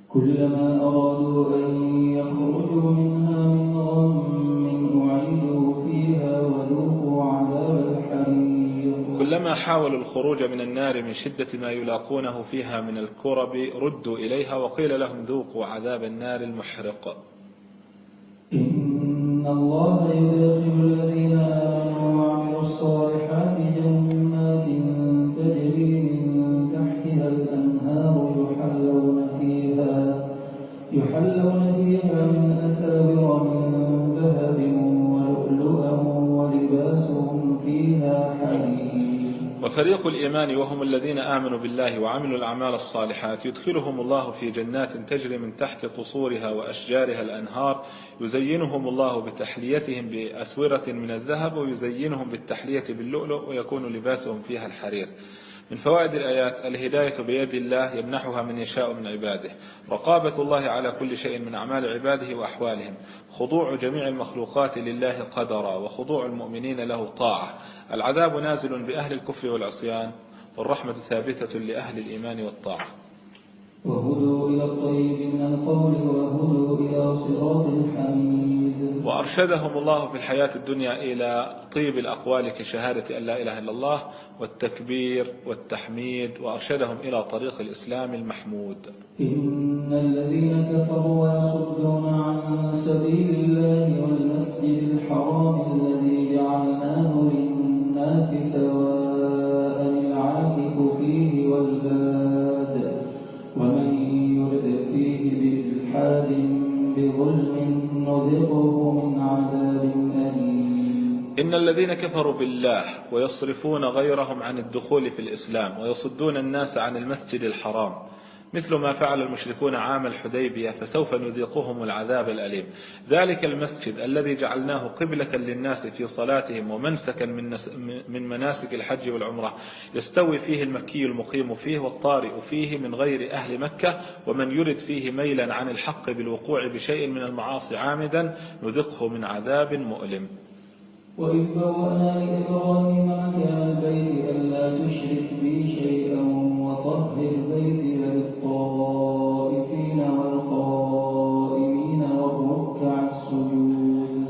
كلما أرادوا أن يخرجوا منها من غم أعيدوا فيها وذوقوا عذاب الحريق. كلما حاولوا الخروج من النار من شدة ما يلاقونه فيها من الكرب ردوا إليها وقيل لهم ذوقوا عذاب النار المحرق. إن الله يدخل الذين وفريق الإيمان وهم الذين آمنوا بالله وعملوا الأعمال الصالحات يدخلهم الله في جنات تجري من تحت قصورها وأشجارها الأنهار يزينهم الله بتحليتهم بأسورة من الذهب ويزينهم بالتحلية باللؤلؤ ويكون لباسهم فيها الحرير. من فوائد الآيات الهداية بيد الله يمنحها من يشاء من عباده رقابة الله على كل شيء من أعمال عباده وأحوالهم خضوع جميع المخلوقات لله قدرا وخضوع المؤمنين له طاعة. العذاب نازل بأهل الكفر والعصيان والرحمة ثابتة لأهل الإيمان والطاعة. وهدوا إلى الطيب من القول وهدوا إلى صراط الحميد. وأرشدهم الله في الحياة الدنيا إلى طيب الأقوال كشهادة أن لا إله إلا الله والتكبير والتحميد وأرشدهم إلى طريق الإسلام المحمود. إن الذين كفروا ويصدون عن سبيل الله والمسجد الحرام الذي إن الذين كفروا بالله ويصرفون غيرهم عن الدخول في الإسلام ويصدون الناس عن المسجد الحرام مثل ما فعل المشركون عام الحديبية فسوف نذيقهم العذاب الأليم. ذلك المسجد الذي جعلناه قبلة للناس في صلاتهم ومنسكا من, من مناسك الحج والعمرة. يستوي فيه المكي المقيم فيه والطارئ فيه من غير أهل مكة ومن يرد فيه ميلا عن الحق بالوقوع بشيء من المعاصي عامدا نذقه من عذاب مؤلم.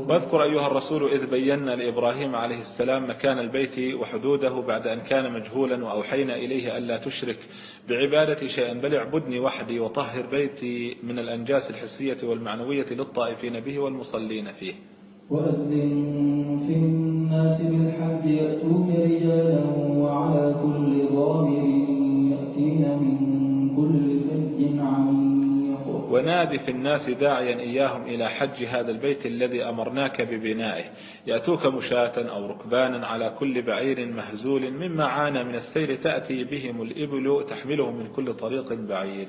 واذكر أيها الرسول إذ بينا لإبراهيم عليه السلام مكان البيت وحدوده بعد أن كان مجهولا وأوحينا إليه ألا تشرك بعبادتي شيئا. بل اعبدني وحدي وطهر بيتي من الأنجاس الحسية والمعنوية للطائفين به والمصلين فيه. وأذن في الناس بالحج يأتوك رجالا وعلى كل ضامر يأتين من كل فج عميق. ونادي في الناس داعيا إياهم إلى حج هذا البيت الذي أمرناك ببنائه. يأتوك مشاة أو ركبانا على كل بعير مهزول مما عانى من السير تأتي بهم الإبل تحملهم من كل طريق بعيد.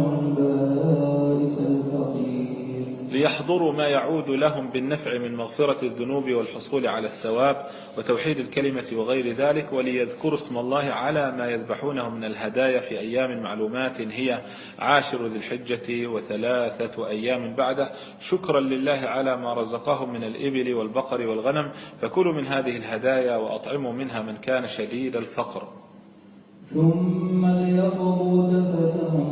ليحضروا ما يعود لهم بالنفع من مغفرة الذنوب والحصول على الثواب وتوحيد الكلمة وغير ذلك وليذكروا اسم الله على ما يذبحونه من الهدايا في أيام معلومات هي عاشر ذي الحجة وثلاثة أيام بعده. شكرا لله على ما رزقهم من الإبل والبقر والغنم فكلوا من هذه الهدايا وأطعموا منها من كان شديد الفقر. ثم ليقضوا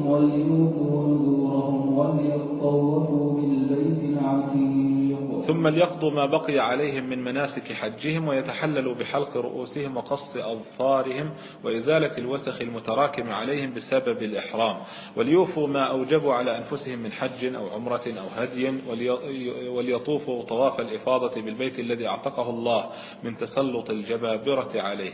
وليوفوا نذورهم وليطوفوا بالبيت العتيق. ثم ليقضوا ما بقي عليهم من مناسك حجهم ويتحللوا بحلق رؤوسهم وقص أظفارهم وإزالة الوسخ المتراكم عليهم بسبب الإحرام. وليوفوا ما أوجبوا على أنفسهم من حج أو عمرة أو هدي وليطوفوا طواف الإفاضة بالبيت الذي أعتقه الله من تسلط الجبابرة عليه.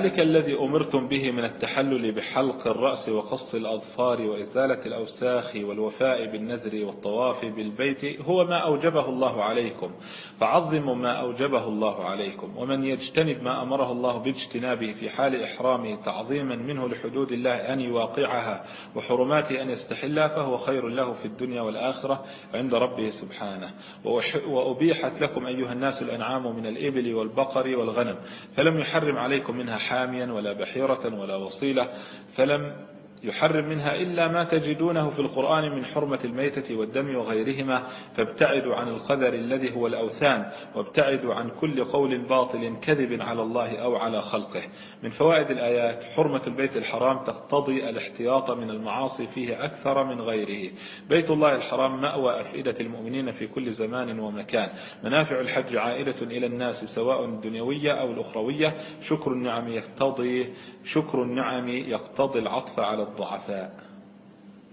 ذلك الذي أمرتم به من التحلل بحلق الرأس وقص الأظفار وإزالة الأوساخ والوفاء بالنذر والطواف بالبيت هو ما أوجبه الله عليكم. فعظموا ما أوجبه الله عليكم. ومن يجتنب ما أمره الله باجتنابه في حال إحرامه تعظيما منه لحدود الله أن يواقعها وحرماته أن يستحلها فهو خير له في الدنيا والآخرة عند ربه سبحانه. وأبيحت لكم أيها الناس الأنعام من الإبل والبقر والغنم. فلم يحرم عليكم منها حاميا ولا بحيرة ولا وصيلة فلم يحرم منها إلا ما تجدونه في القرآن من حرمة الميتة والدم وغيرهما فابتعدوا عن القدر الذي هو الأوثان وابتعدوا عن كل قول باطل كذب على الله أو على خلقه. من فوائد الآيات حرمة البيت الحرام تقتضي الاحتياط من المعاصي فيه أكثر من غيره. بيت الله الحرام مأوى أفئدة المؤمنين في كل زمان ومكان. منافع الحج عائلة إلى الناس سواء الدنيوية أو الأخروية. شكر النعم يقتضي شكر النعم يقتضي العطف على الضعفاء.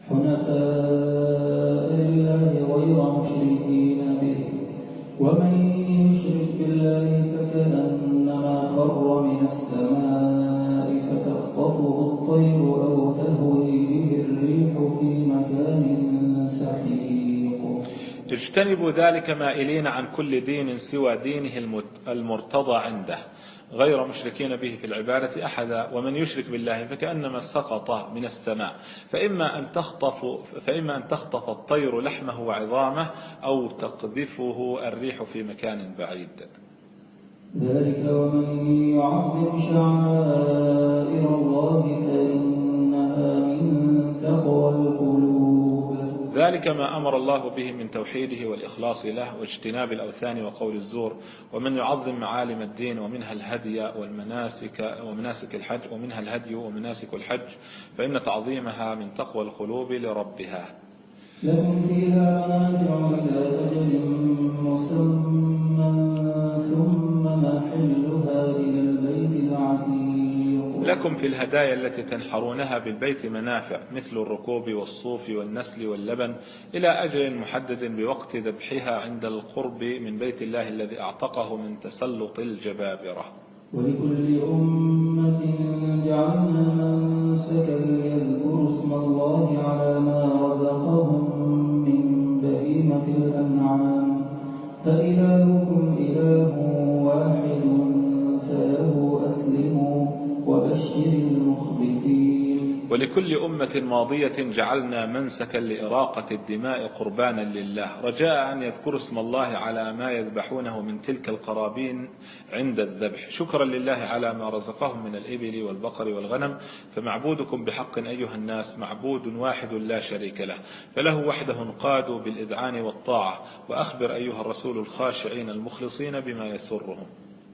حنفاء لله غير مشركين به ومن يشرك بالله فكأنما خر من السماء فتخطفه الطير أو اجتنبوا ذلك مائلين عن كل دين سوى دينه المرتضى عنده غير مشركين به في العبادة أحدا ومن يشرك بالله فكأنما سقط من السماء. فإما أن تخطف, فإما أن تخطف الطير لحمه وعظامه أو تقذفه الريح في مكان بعيد. ذلك ومن يعظم شعائر الله فإنها من تقوى القلوب. ذلك ما أمر الله به من توحيده والإخلاص له واجتناب الأوثان وقول الزور ومن يعظم معالم الدين ومنها الهدي والمناسك ومناسك الحج ومنها الهدي ومناسك الحج فإن تعظيمها من تقوى القلوب لربها. لهم فيها منافع إلى أجل مسمى ثم محلها إلى لكم في الهدايا التي تنحرونها بالبيت منافع مثل الركوب والصوف والنسل واللبن إلى أجل محدد بوقت ذبحها عند القرب من بيت الله الذي أعتقه من تسلط الجبابرة. ولكل أمة جعلنا منسكا ليذكروا اسم الله على ما رزقهم من بهيمة الأنعام. فإلهكم إله ولكل أمة ماضية جعلنا منسكا لإراقة الدماء قربانا لله. رجاء أن يذكروا اسم الله على ما يذبحونه من تلك القرابين عند الذبح. شكرا لله على ما رزقهم من الإبل والبقر والغنم. فمعبودكم بحق أيها الناس معبود واحد لا شريك له. فله وحده قادوا بالإذعان والطاعة. وأخبر أيها الرسول الخاشعين المخلصين بما يسرهم.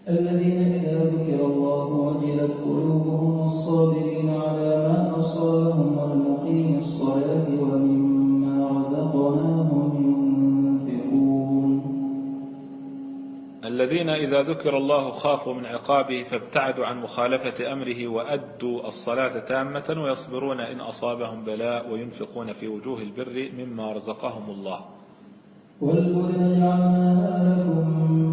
الذين إذا ذكر الله وجلت قلوبهم والصابرين على ما أصابهم والمقيم الصلاة ومما رزقناهم ينفقون. الذين إذا ذكر الله خافوا من عقابه فابتعدوا عن مخالفة أمره وأدوا الصلاة تامة ويصبرون إن أصابهم بلاء وينفقون في وجوه البر مما رزقهم الله. والبدن جعلناها لكم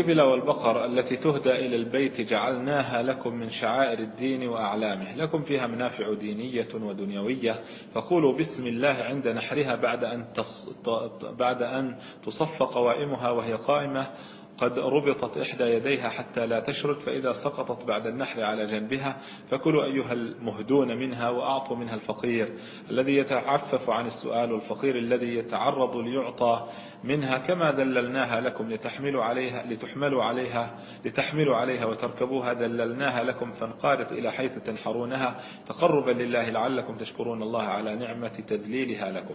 والإبل والبقر التي تهدى إلى البيت جعلناها لكم من شعائر الدين وأعلامه. لكم فيها منافع دينية ودنيوية. فقولوا بسم الله عند نحرها بعد أن, تص... بعد أن تصف قوائمها وهي قائمة. قد ربطت إحدى يديها حتى لا تشرد فإذا سقطت بعد النحر على جنبها فكلوا أيها المهدون منها وأعطوا منها الفقير الذي يتعفف عن السؤال والفقير الذي يتعرض ليعطى منها كما دللناها لكم لتحملوا عليها لتحملوا عليها لتحملوا عليها وتركبوها دللناها لكم فانقادت إلى حيث تنحرونها. تقربا لله لعلكم تشكرون الله على نعمة تدليلها لكم.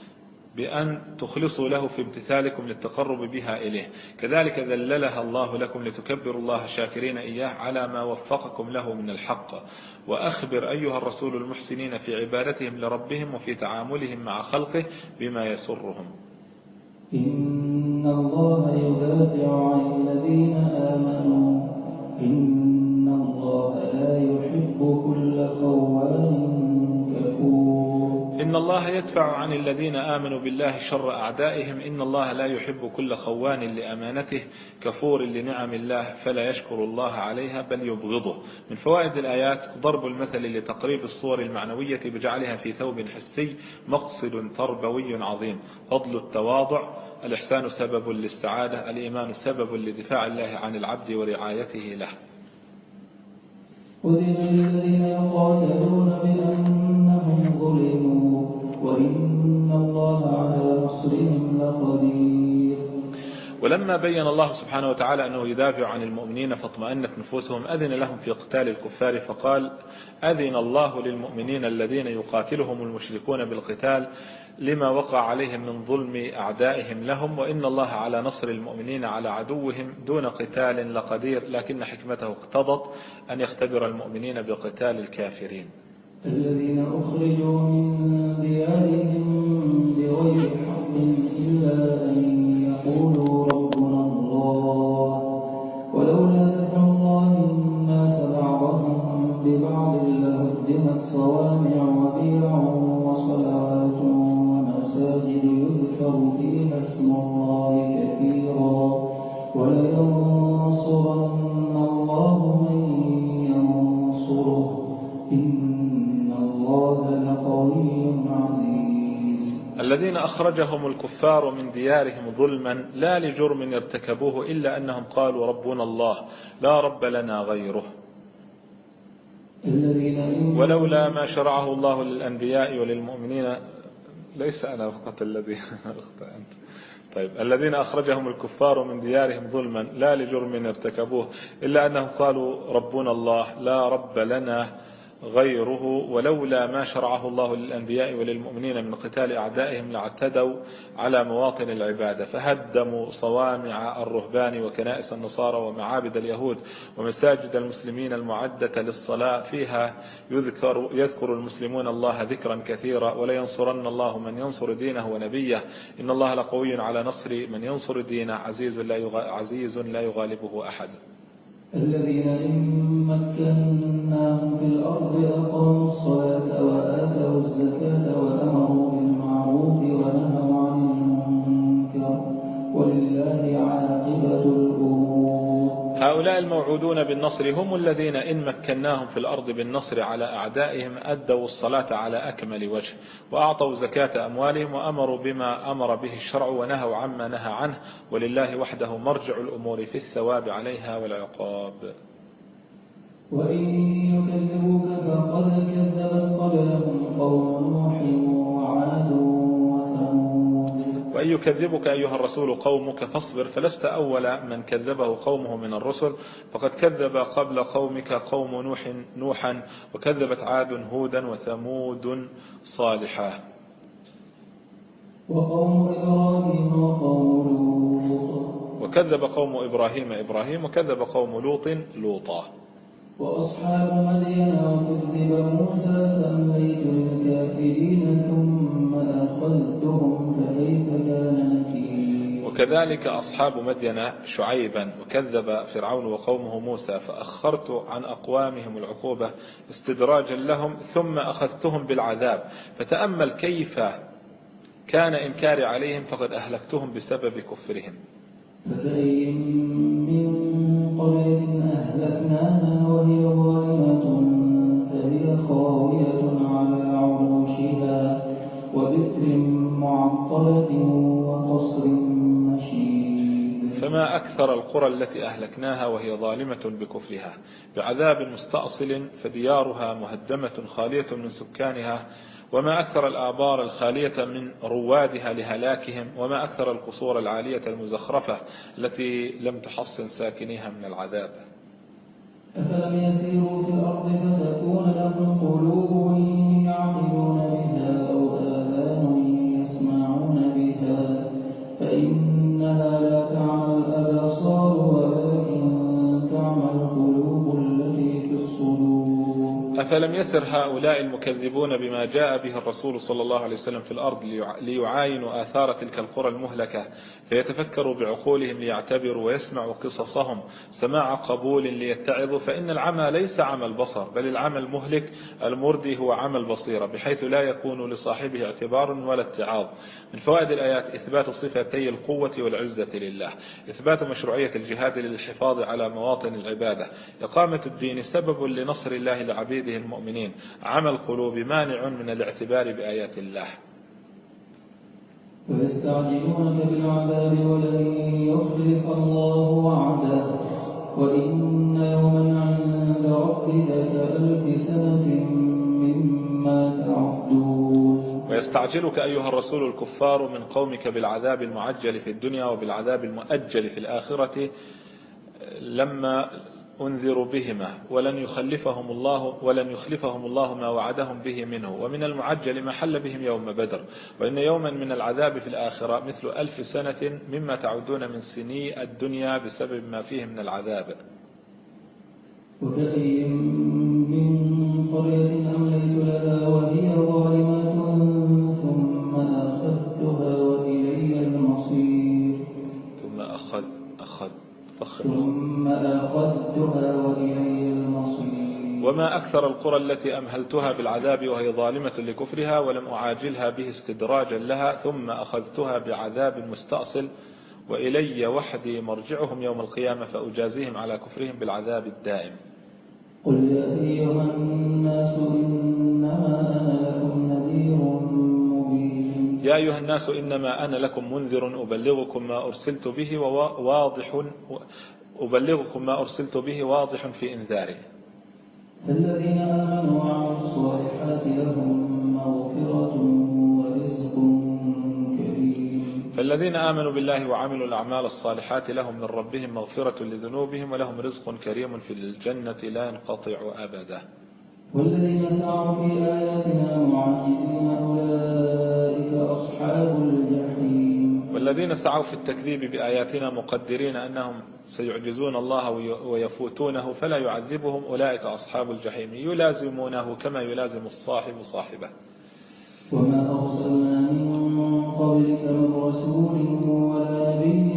بأن تخلصوا له في امتثالكم للتقرب بها إليه. كذلك ذللها الله لكم لتكبروا الله شاكرين إياه على ما وفقكم له من الحق. وأخبر أيها الرسول المحسنين في عبادتهم لربهم وفي تعاملهم مع خلقه بما يسرهم. إن الله يدافع عن الذين آمنوا. إن الله لا يحب كل خوان إن الله يدفع عن الذين آمنوا بالله شر أعدائهم إن الله لا يحب كل خوان لأمانته كفور لنعم الله فلا يشكر الله عليها بل يبغضه. من فوائد الآيات ضرب المثل لتقريب الصور المعنوية بجعلها في ثوب حسي مقصد تربوي عظيم. فضل التواضع الإحسان سبب للسعادة الإيمان سبب لدفاع الله عن العبد ورعايته له. أذن للذين يقاتلون ولما بين الله سبحانه وتعالى أنه يدافع عن المؤمنين فاطمأنت نفوسهم أذن لهم في قتال الكفار فقال أذن الله للمؤمنين الذين يقاتلهم المشركون بالقتال لما وقع عليهم من ظلم أعدائهم لهم وإن الله على نصر المؤمنين على عدوهم دون قتال لقدير لكن حكمته اقتضت أن يختبر المؤمنين بقتال الكافرين. الذين أخرجوا من ديارهم بغير حق إلا أن أخرجهم الكفار من ديارهم ظلما لا لجرم ارتكبوه إلا أنهم قالوا ربنا الله لا رب لنا غيره. ولولا ما شرعه الله للأنبياء وللمؤمنين ليس أنا فقط الذي *laughs* طيب الذين أخرجهم الكفار من ديارهم ظلما لا لجرم ارتكبوه إلا أنهم قالوا ربنا الله لا رب لنا غيره ولولا ما شرعه الله للأنبياء وللمؤمنين من قتال أعدائهم لاعتدوا على مواطن العبادة فهدموا صوامع الرهبان وكنائس النصارى ومعابد اليهود ومساجد المسلمين المعدة للصلاة. فيها يذكر, يذكر المسلمون الله ذكرا كثيرا ولينصرن الله من ينصر دينه ونبيه. إن الله لقوي على نصر من ينصر دينه عزيز لا, يغالبه أحد. الذين إن مكناهم في الأرض أقاموا الصلاة وآتوا الزكاة وأمروا هؤلاء الموعودون بالنصر هم الذين إن مكناهم في الأرض بالنصر على أعدائهم أدوا الصلاة على أكمل وجه وأعطوا زكاة أموالهم وأمروا بما أمر به الشرع ونهوا عما نهى عنه ولله وحده مرجع الأمور في الثواب عليها والعقاب. وإن يكذبوك فقد كذبت قبلهم قوم وإن يكذبك أيها الرسول قومك فاصبر فلست أول من كذبه قومه من الرسل. فقد كذب قبل قومك قوم نوح نوحا وكذبت عاد هودا وثمود صالحا. وقوم إبراهيم وقوم لوط. وكذب قوم إبراهيم إبراهيم وكذب قوم لوط لوطا. وأصحاب مدين وكذب موسى فأمليت للكافرين ثم أخذتهم فكيف كان وكذلك أصحاب مدين شعيبا وكذب فرعون وقومه موسى فأخرت عن أقوامهم العقوبة استدراجا لهم ثم أخذتهم بالعذاب. فتأمل كيف كان إنكاري عليهم فقد أهلكتهم بسبب كفرهم. فكأي القرى التي أهلكناها وهي ظالمة بكفرها. بعذاب مستأصل فديارها مهدمة خالية من سكانها وما أكثر الآبار الخالية من روادها لهلاكهم وما أكثر القصور العالية المزخرفة التي لم تحصن ساكنيها من العذاب. أفلم يسيروا في الأرض فتكون لهم قلوب يعقلون أفلم يسر هؤلاء المكذبون بما جاء به الرسول صلى الله عليه وسلم في الأرض ليع- ليعاينوا آثار تلك القرى المهلكة فيتفكروا بعقولهم ليعتبروا ويسمعوا قصصهم. سماع قبول ليتعظوا فإن العمى ليس عمى البصر بل العمى المهلك المردي هو عمى البصيرة بحيث لا يكون لصاحبه اعتبار ولا اتعاظ. من فوائد الآيات إثبات صفتي القوة والعزة لله إثبات مشروعية الجهاد للحفاظ على مواطن العبادة. إقامة الدين سبب لنصر الله لعبيده المؤمنين. عمى القلوب مانع من الاعتبار بآيات الله. ويستعجلونك بالعذاب ولن يخلف الله وعده. وإن يوما عند ربك كألف سنة مما تعدون. ويستعجلك أيها الرسول الكفار من قومك بالعذاب المعجل في الدنيا وبالعذاب المؤجل في الآخرة لما أنذر بهما ولن يخلفهم الله ولن يخلفهم الله ما وعدهم به منه. ومن المعجل ما حل بهم يوم بدر. وإن يوما من العذاب في الآخرة مثل ألف سنة مما تعدون من سني الدنيا بسبب ما فيه من العذاب. وكأي من قرية أمليت لها وهي ظالمة ثم أخذتها وإلي المصير. ثم أخذ أخذ فخر. أخذتها وإلي المصير. وما أكثر القرى التي أمهلتها بالعذاب وهي ظالمة لكفرها ولم أعاجلها به استدراجا لها ثم أخذتها بعذاب مستأصل وإلي وحدي مرجعهم يوم القيامة فأجازيهم على كفرهم بالعذاب الدائم. قل يا أيها الناس إنما أنا لكم نذير مبين. يا أيها الناس إنما أنا لكم منذر أبلغكم ما أرسلت به وواضح أبلغكم ما أرسلت به واضح في إنذاره الذين آمنوا وعملوا الصالحات لهم مغفرة ورزق كريم. فالذين آمنوا بالله وعملوا الأعمال الصالحات لهم من ربهم مغفرة لذنوبهم ولهم رزق كريم في الجنة لا ينقطع أبدا. والذين سعوا في آياتنا معاجزين أولئك أصحاب الجحيم. والذين سعوا في التكذيب بآياتنا مقدرين أنهم سيعجزون الله وي- ويفوتونه فلا يعذبهم أولئك أصحاب الجحيم يلازمونه كما يلازم الصاحب صاحبه. وما أرسلنا من قبلك من رسول ولا نبي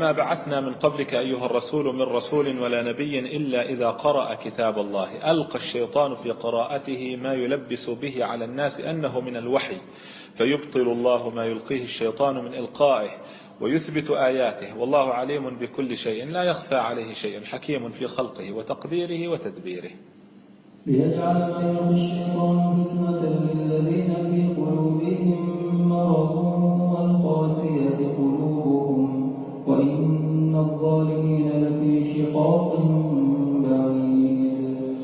وما بعثنا من قبلك أيها الرسول من رسول ولا نبي إلا إذا قرأ كتاب الله. ألقى الشيطان في قراءته ما يلبس به على الناس أنه من الوحي. فيبطل الله ما يلقيه الشيطان من إلقائه ويثبت آياته. والله عليم بكل شيء لا يخفى عليه شيء حكيم في خلقه وتقديره وتدبيره. ليجعل يلقي الشيطان فتنة للذين في قلوبهم مرض والقاسية قلوبهم وإن الظالمين لفي شقاق بعيد.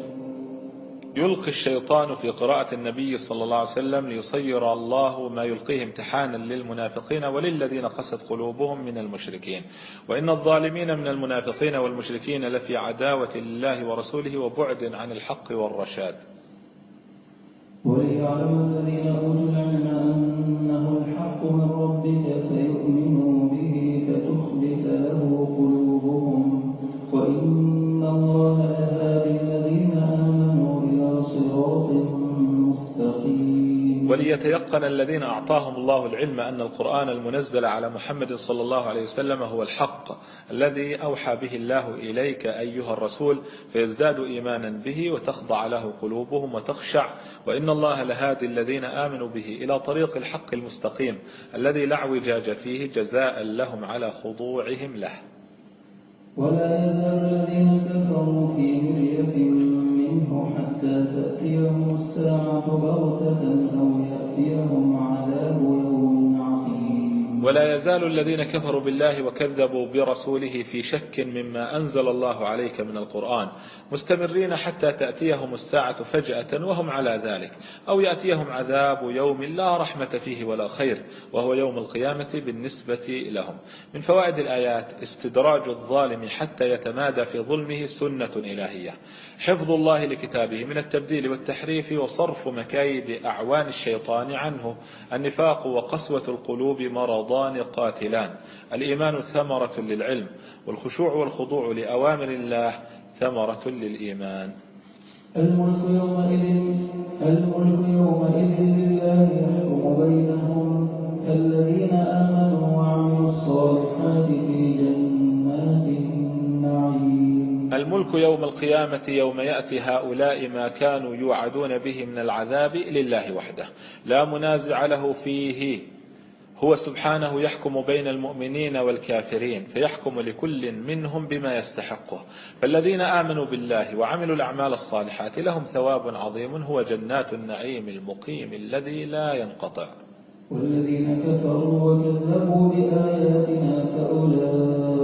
يلقي الشيطان في قراءة النبي صلى الله عليه وسلم ليصير الله ما يلقيه امتحانا للمنافقين وللذين قست قلوبهم من المشركين. وإن الظالمين من المنافقين والمشركين لفي عداوة لله ورسوله وبعد عن الحق والرشاد. وليعلم الذين أوتوا وليتيقن الذين أعطاهم الله العلم أن القرآن المنزل على محمد صلى الله عليه وسلم هو الحق الذي أوحى به الله إليك أيها الرسول فيزداد إيمانا به وتخضع له قلوبهم وتخشع وإن الله لهادي الذين آمنوا به إلى طريق الحق المستقيم الذي لا اعوجاج فيه جزاء لهم على خضوعهم له. ولا يزال الذين كفروا في مرية منه حتى تأتيهم الساعة بغتة يأتيهم عذاب يوم ولا يزال الذين كفروا بالله وكذبوا برسوله في شك مما أنزل الله عليك من القرآن مستمرين حتى تأتيهم الساعة فجأة وهم على ذلك أو يأتيهم عذاب يوم لا رحمة فيه ولا خير وهو يوم القيامة بالنسبة لهم. من فوائد الآيات استدراج الظالم حتى يتمادى في ظلمه سنة إلهية. حفظ الله لكتابه من التبديل والتحريف وصرف مكايد أعوان الشيطان عنه. النفاق وقسوة القلوب مرضان قاتلان. الإيمان ثمرة للعلم والخشوع والخضوع لأوامر الله ثمرة للإيمان. الملك يومئذ الملك يومئذ لله يحكم بينهم. الذين آمنوا وعملوا الصالحات في النعيم الملك يوم القيامة يوم يأتي هؤلاء ما كانوا يوعدون به من العذاب لله وحده. لا منازع له فيه. هو سبحانه يحكم بين المؤمنين والكافرين فيحكم لكل منهم بما يستحقه. فالذين آمنوا بالله وعملوا الأعمال الصالحات لهم ثواب عظيم هو جنات النعيم المقيم الذي لا ينقطع. والذين كفروا وكذبوا بآياتنا فأولئك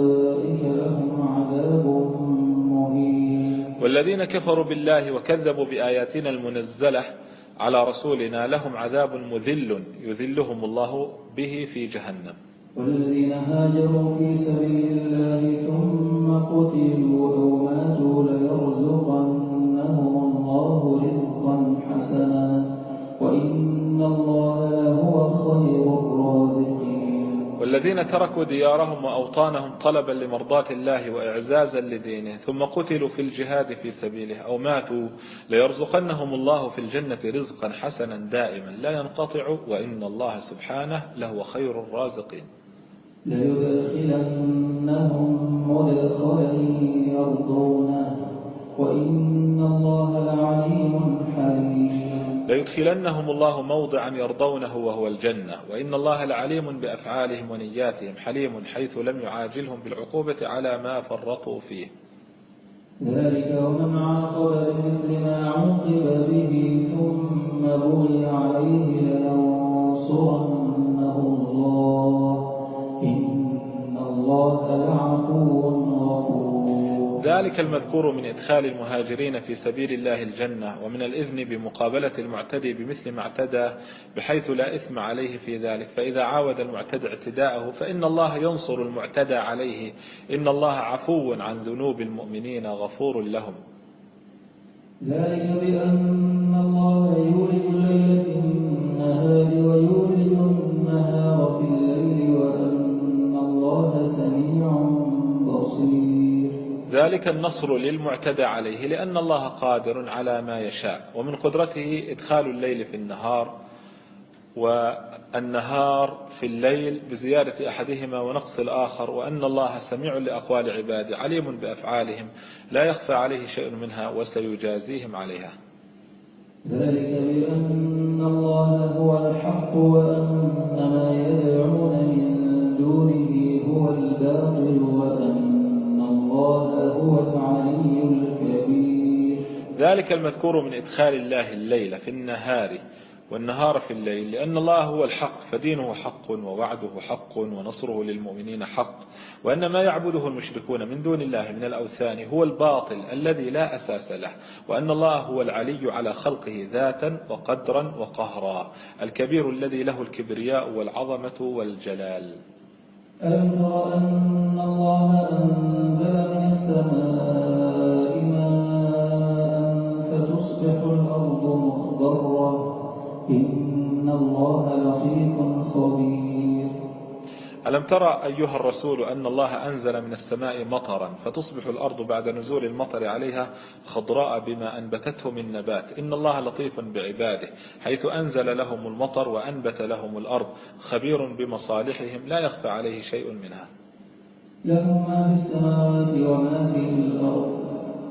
والذين كفروا بالله وكذبوا بآياتنا المنزلة على رسولنا لهم عذاب مذل يذلهم الله به في جهنم. والذين هاجروا في سبيل الله ثم قتلوا أو ماتوا ليرزقنهم الله رزقا حسنا. والذين تركوا ديارهم وأوطانهم طلبا لمرضاة الله وإعزازا لدينه ثم قتلوا في الجهاد في سبيله أو ماتوا ليرزقنهم الله في الجنة رزقا حسنا دائما. لا ينقطع وإن الله سبحانه لهو خير الرازقين. ليدخلنهم مدخلا يرضونه وإن الله لعليم حليم. ليدخلنهم الله موضعا يرضونه وهو الجنة. وإن الله لعليم بأفعالهم ونياتهم حليم حيث لم يعاجلهم بالعقوبة على ما فرطوا فيه. ذلك ومن عاقب بمثل ما عوقب به ثم بغي عليه لينصرنه الله. إن الله لعفو ذلك المذكور من إدخال المهاجرين في سبيل الله الجنة ومن الإذن بمقابلة المعتدي بمثل ما اعتدى بحيث لا إثم عليه في ذلك. فإذا عاود المعتدى اعتداءه فإن الله ينصر المعتدى عليه. إن الله عفو عن ذنوب المؤمنين غفور لهم. ذلك بأن الله يولد الليل في النهار ويولد النهار في الليل وأن الله سميع ذلك النصر للمعتدى عليه لأن الله قادر على ما يشاء ومن قدرته إدخال الليل في النهار والنهار في الليل بزيادة أحدهما ونقص الآخر وأن الله سميع لأقوال عباده عليم بأفعالهم لا يخفى عليه شيء منها وسيجازيهم عليها. ذلك بأن الله هو الحق وأن ما يدعون من دونه هو الباطل وأن هو العلي الكبير. ذلك المذكور من إدخال الله الليل في النهار والنهار في الليل لأن الله هو الحق فدينه حق ووعده حق ونصره للمؤمنين حق وأن ما يعبده المشركون من دون الله من الأوثان هو الباطل الذي لا أساس له وأن الله هو العلي على خلقه ذاتا وقدرا وقهرا الكبير الذي له الكبرياء والعظمة والجلال. أن الله أنزل من السماء الأرض إن الله لطيف خبير. ألم ترى أيها الرسول أن الله أنزل من السماء مطرا فتصبح الأرض بعد نزول المطر عليها خضراء بما أنبتته من نبات؟ إن الله لطيف بعباده حيث أنزل لهم المطر وأنبت لهم الأرض خبير بمصالحهم لا يخفى عليه شيء منها. له ما في السماوات وما في الأرض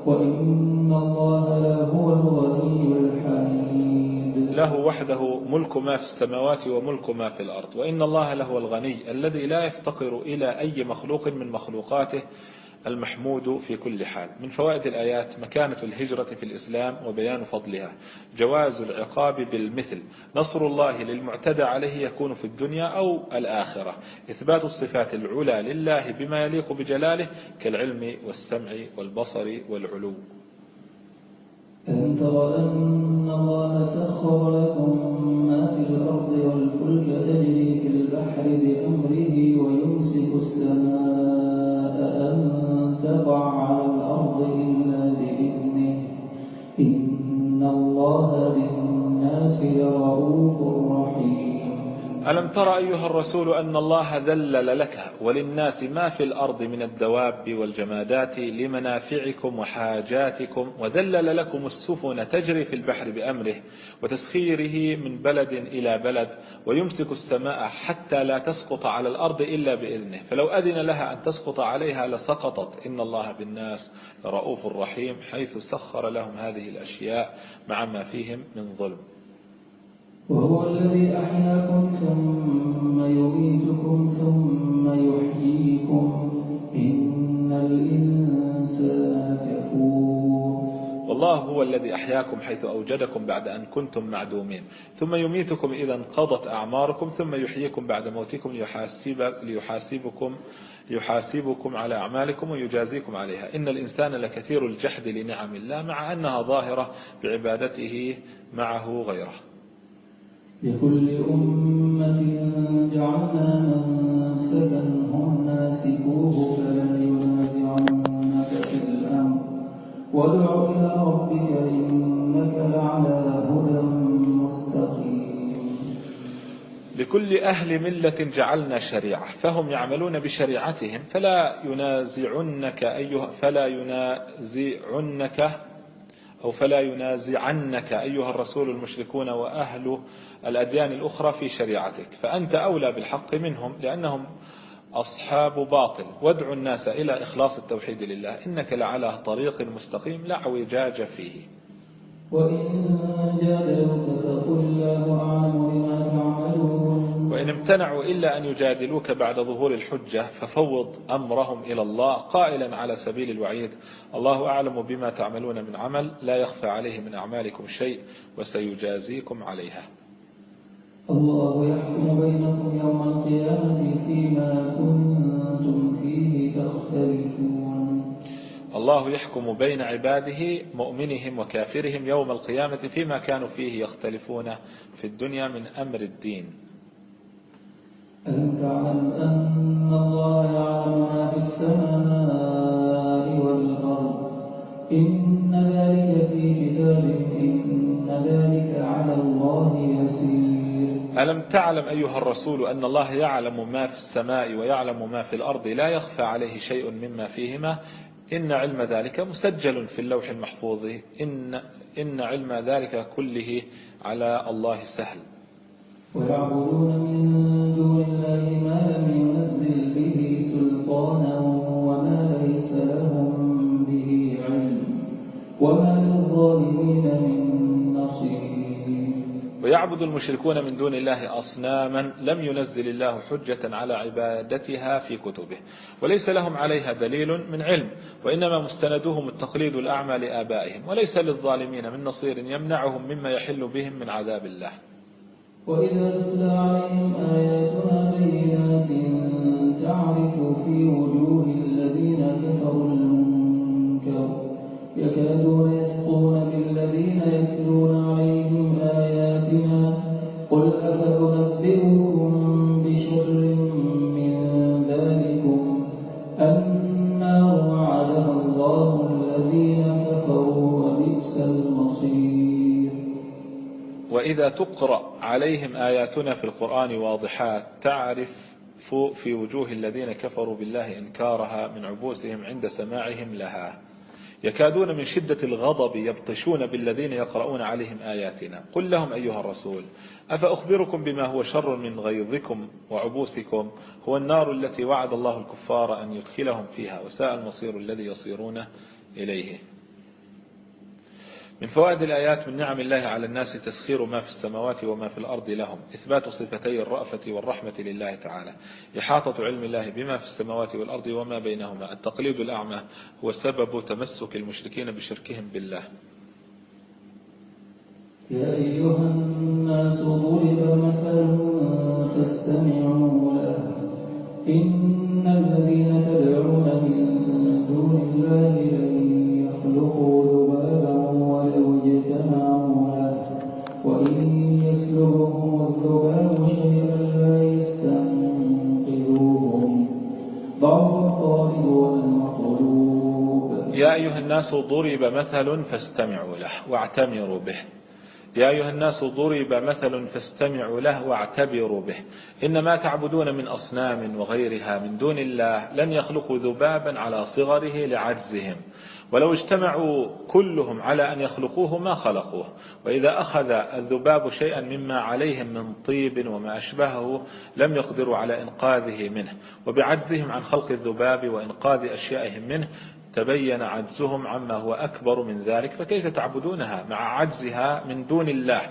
وإن الله لهو الغني الحميد. له وحده ملك ما في السماوات وملك ما في الأرض. وإن الله لهو الغني الذي لا يفتقر إلى أي مخلوق من مخلوقاته المحمود في كل حال. من فوائد الآيات مكانة الهجرة في الإسلام وبيان فضلها. جواز العقاب بالمثل. نصر الله للمعتدى عليه يكون في الدنيا أو الآخرة. إثبات الصفات العلى لله بما يليق بجلاله كالعلم والسمع والبصر والعلو. أن الله سخر لكم ما في الأرض والفلك بأمره ويمسك السماء أن تقع على الأرض إلا بإذنه إن الله بالناس لرؤوف ألم تر أيها الرسول أن الله ذلل لك وللناس ما في الأرض من الدواب والجمادات لمنافعكم وحاجاتكم وذلل لكم السفن تجري في البحر بأمره وتسخيره من بلد إلى بلد ويمسك السماء حتى لا تسقط على الأرض إلا بإذنه فلو أذن لها أن تسقط عليها لسقطت إن الله بالناس لرؤوف رحيم حيث سخر لهم هذه الأشياء مع ما فيهم من ظلم وهو الذي أحياكم ثم يميتكم ثم يحييكم. إن الإنسان كفور. والله هو الذي أحياكم حيث أوجدكم بعد أن كنتم معدومين. ثم يميتكم إذا انقضت أعماركم ثم يحييكم بعد موتكم ليحاسب ليحاسبكم يحاسبكم على أعمالكم ويجازيكم عليها. إن الإنسان لكثير الجحد لنعم الله مع أنها ظاهرة بعبادته معه غيره. لكل أمة جعلنا منسكا هم ناسكوه فلا ينازعنك في الأمر. وادع إلى ربك إنك لعلى هدى مستقيم. لكل أهل ملة جعلنا شريعة فهم يعملون بشريعتهم فلا ينازعنك أيها فلا ينازعنك أو فلا ينازعنك أيها الرسول المشركون وأهل الأديان الأخرى في شريعتك فأنت أولى بالحق منهم لأنهم أصحاب باطل. وادعوا الناس إلى إخلاص التوحيد لله إنك لعلى طريق مستقيم لا اعوجاج فيه. وإن جادلوك فقل أعلم بما تعملون وإن امتنعوا إلا أن يجادلوك بعد ظهور الحجة ففوض أمرهم إلى الله قائلا على سبيل الوعيد. الله أعلم بما تعملون من عمل لا يخفى عليه من أعمالكم شيء وسيجازيكم عليها. الله يحكم بينكم يوم القيامة فيما كنتم فيه تختلفون. الله يحكم بين عباده مؤمنهم وكافرهم يوم القيامة فيما كانوا فيه يختلفون في الدنيا من أمر الدين. ألم تعلم أن الله يعلم ما في السماء والأرض؟ إن ذلك في كتاب ألم تعلم أيها الرسول أن الله يعلم ما في السماء ويعلم ما في الأرض لا يخفى عليه شيء مما فيهما؟ إن علم ذلك مسجل في اللوح المحفوظ. إن, إن علم ذلك كله على الله سهل. ويعبدون من ويعبد المشركون من دون الله أصناما لم ينزل الله حجة على عبادتها في كتبه وليس لهم عليها دليل من علم وإنما مستندهم التقليد الأعمى لآبائهم وليس للظالمين من نصير يمنعهم مما يحل بهم من عذاب الله. وإذا تتلى عليهم آياتنا بينات تعرف في وجوه الذين كفروا المنكر يكادون يسقون بالذين يتلون تقرأ عليهم آياتنا في القرآن واضحات تعرف في وجوه الذين كفروا بالله إنكارها من عبوسهم عند سماعهم لها. يكادون من شدة الغضب يبطشون بالذين يقرؤون عليهم آياتنا. قل لهم أيها الرسول أفأخبركم بما هو شر من غيظكم وعبوسكم؟ هو النار التي وعد الله الكفار أن يدخلهم فيها وساء المصير الذي يصيرون إليه. من فوائد الآيات من نعم الله على الناس تسخير ما في السماوات وما في الأرض لهم إثبات صفتي الرأفة والرحمة لله تعالى إحاطة علم الله بما في السماوات والأرض وما بينهما التقليد الأعمى هو سبب تمسك المشركين بشركهم بالله. يا أيها الناس ضرب مثل فاستمعوا له إن الذين تدعون من دون الله الناس ضرب مثل فاستمعوا له واعتمروا به. يا أيها الناس ضرب مثل فاستمعوا له واعتبروا به. إن ما تعبدون من أصنام وغيرها من دون الله لن يخلقوا ذبابا على صغره لعجزهم. ولو اجتمعوا كلهم على أن يخلقوه ما خلقوه. وإذا أخذ الذباب شيئا مما عليهم من طيب وما أشبهه لم يقدروا على إنقاذه منه. وبعجزهم عن خلق الذباب وإنقاذ أشيائهم منه تبين عجزهم عما هو أكبر من ذلك فكيف تعبدونها مع عجزها من دون الله؟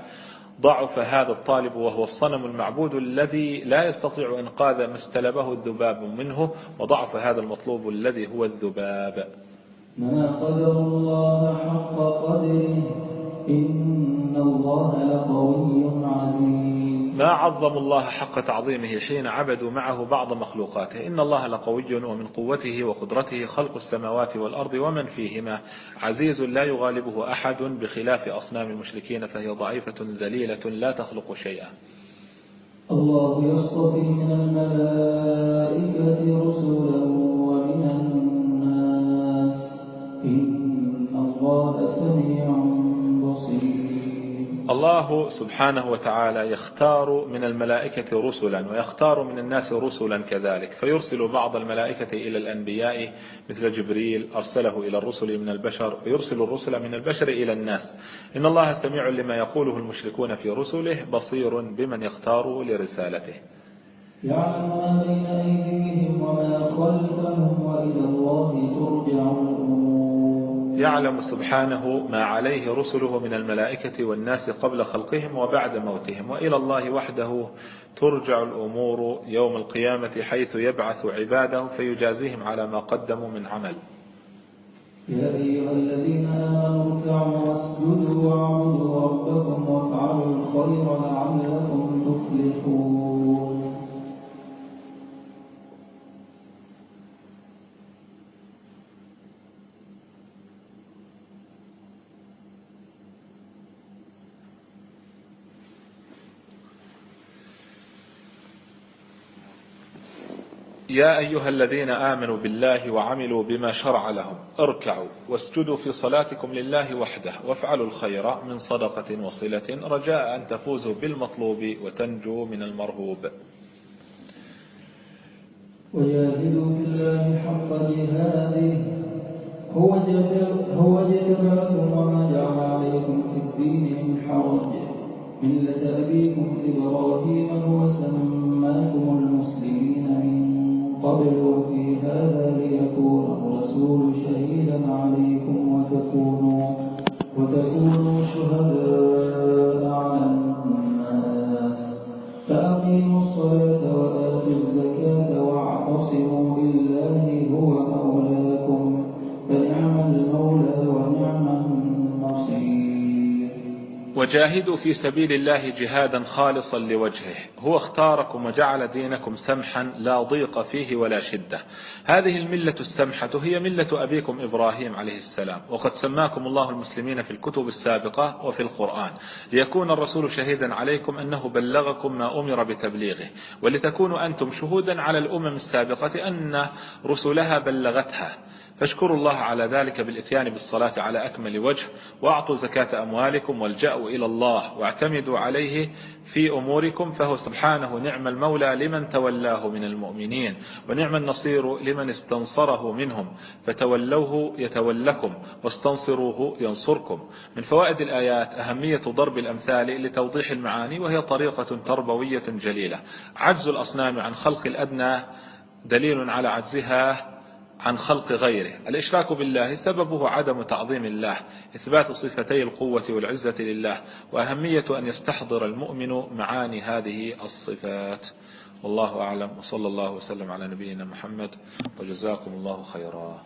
ضعف هذا الطالب وهو الصنم المعبود الذي لا يستطيع إنقاذ ما استلبه الذباب منه وضعف هذا المطلوب الذي هو الذباب. ما قدر الله حق قدره إن الله لقوي عزيز. عظموا الله حق تعظيمه حين عبدوا معه بعض مخلوقاته. إن الله لقوي ومن قوته وقدرته خلق السماوات والأرض ومن فيهما. عزيز لا يغالبه أحد بخلاف أصنام المشركين فهي ضعيفة ذليلة لا تخلق شيئا. الله يصطفي من الملائكة رسلا الله سبحانه وتعالى يختار من الملائكة رسلا ويختار من الناس رسلا كذلك. فيرسل بعض الملائكة إلى الأنبياء مثل جبريل أرسله إلى الرسل من البشر ويرسل الرسل من البشر إلى الناس. إن الله سميع لما يقوله المشركون في رسله بصير بمن يختار لرسالته. يعلم ما بين أيديهم وما خلفهم وإلى الله ترجع الأمور يعلم سبحانه ما عليه رسله من الملائكة والناس قبل خلقهم وبعد موتهم. وإلى الله وحده ترجع الأمور يوم القيامة حيث يبعث عباده فيجازيهم على ما قدموا من عمل. يا أيها الذين آمنوا اركعوا واسجدوا واعبدوا ربكم وافعلوا الخير لعلكم تفلحون. يا أيها الذين آمنوا بالله وعملوا بما شرع لهم اركعوا واسجدوا في صلاتكم لله وحده وافعلوا الخير من صدقة وصلة رجاء أن تفوزوا بالمطلوب وتنجوا من المرهوب. وجاهدوا بالله حق جهاده هو هو اجتباكم وما جعل عليكم في الدين من حرج. ملة أبيكم إبراهيم هو سماكم قبل وفي هذا ليكون الرسول شهيدا عليكم وتكونوا وتكونوا شهداء وجاهدوا في سبيل الله جهادا خالصا لوجهه. هو اختاركم وجعل دينكم سمحا لا ضيق فيه ولا شدة. هذه الملة السمحة هي ملة أبيكم إبراهيم عليه السلام. وقد سماكم الله المسلمين في الكتب السابقة وفي القرآن. ليكون الرسول شهيدا عليكم أنه بلغكم ما أمر بتبليغه. ولتكونوا أنتم شهودا على الأمم السابقة أن رسلها بلغتها. فاشكروا الله على ذلك بالإتيان بالصلاة على أكمل وجه وأعطوا زكاة أموالكم والجأوا إلى الله واعتمدوا عليه في أموركم فهو سبحانه نعم المولى لمن تولاه من المؤمنين ونعم النصير لمن استنصره منهم فتولوه يتولكم واستنصروه ينصركم. من فوائد الآيات أهمية ضرب الأمثال لتوضيح المعاني وهي طريقة تربوية جليلة. عجز الأصنام عن خلق الأدنى دليل على عجزها عن خلق غيره. الإشراك بالله سببه عدم تعظيم الله إثبات صفتي القوة والعزة لله وأهمية أن يستحضر المؤمن معاني هذه الصفات. والله أعلم وصلى الله وسلم على نبينا محمد وجزاكم الله خيرا.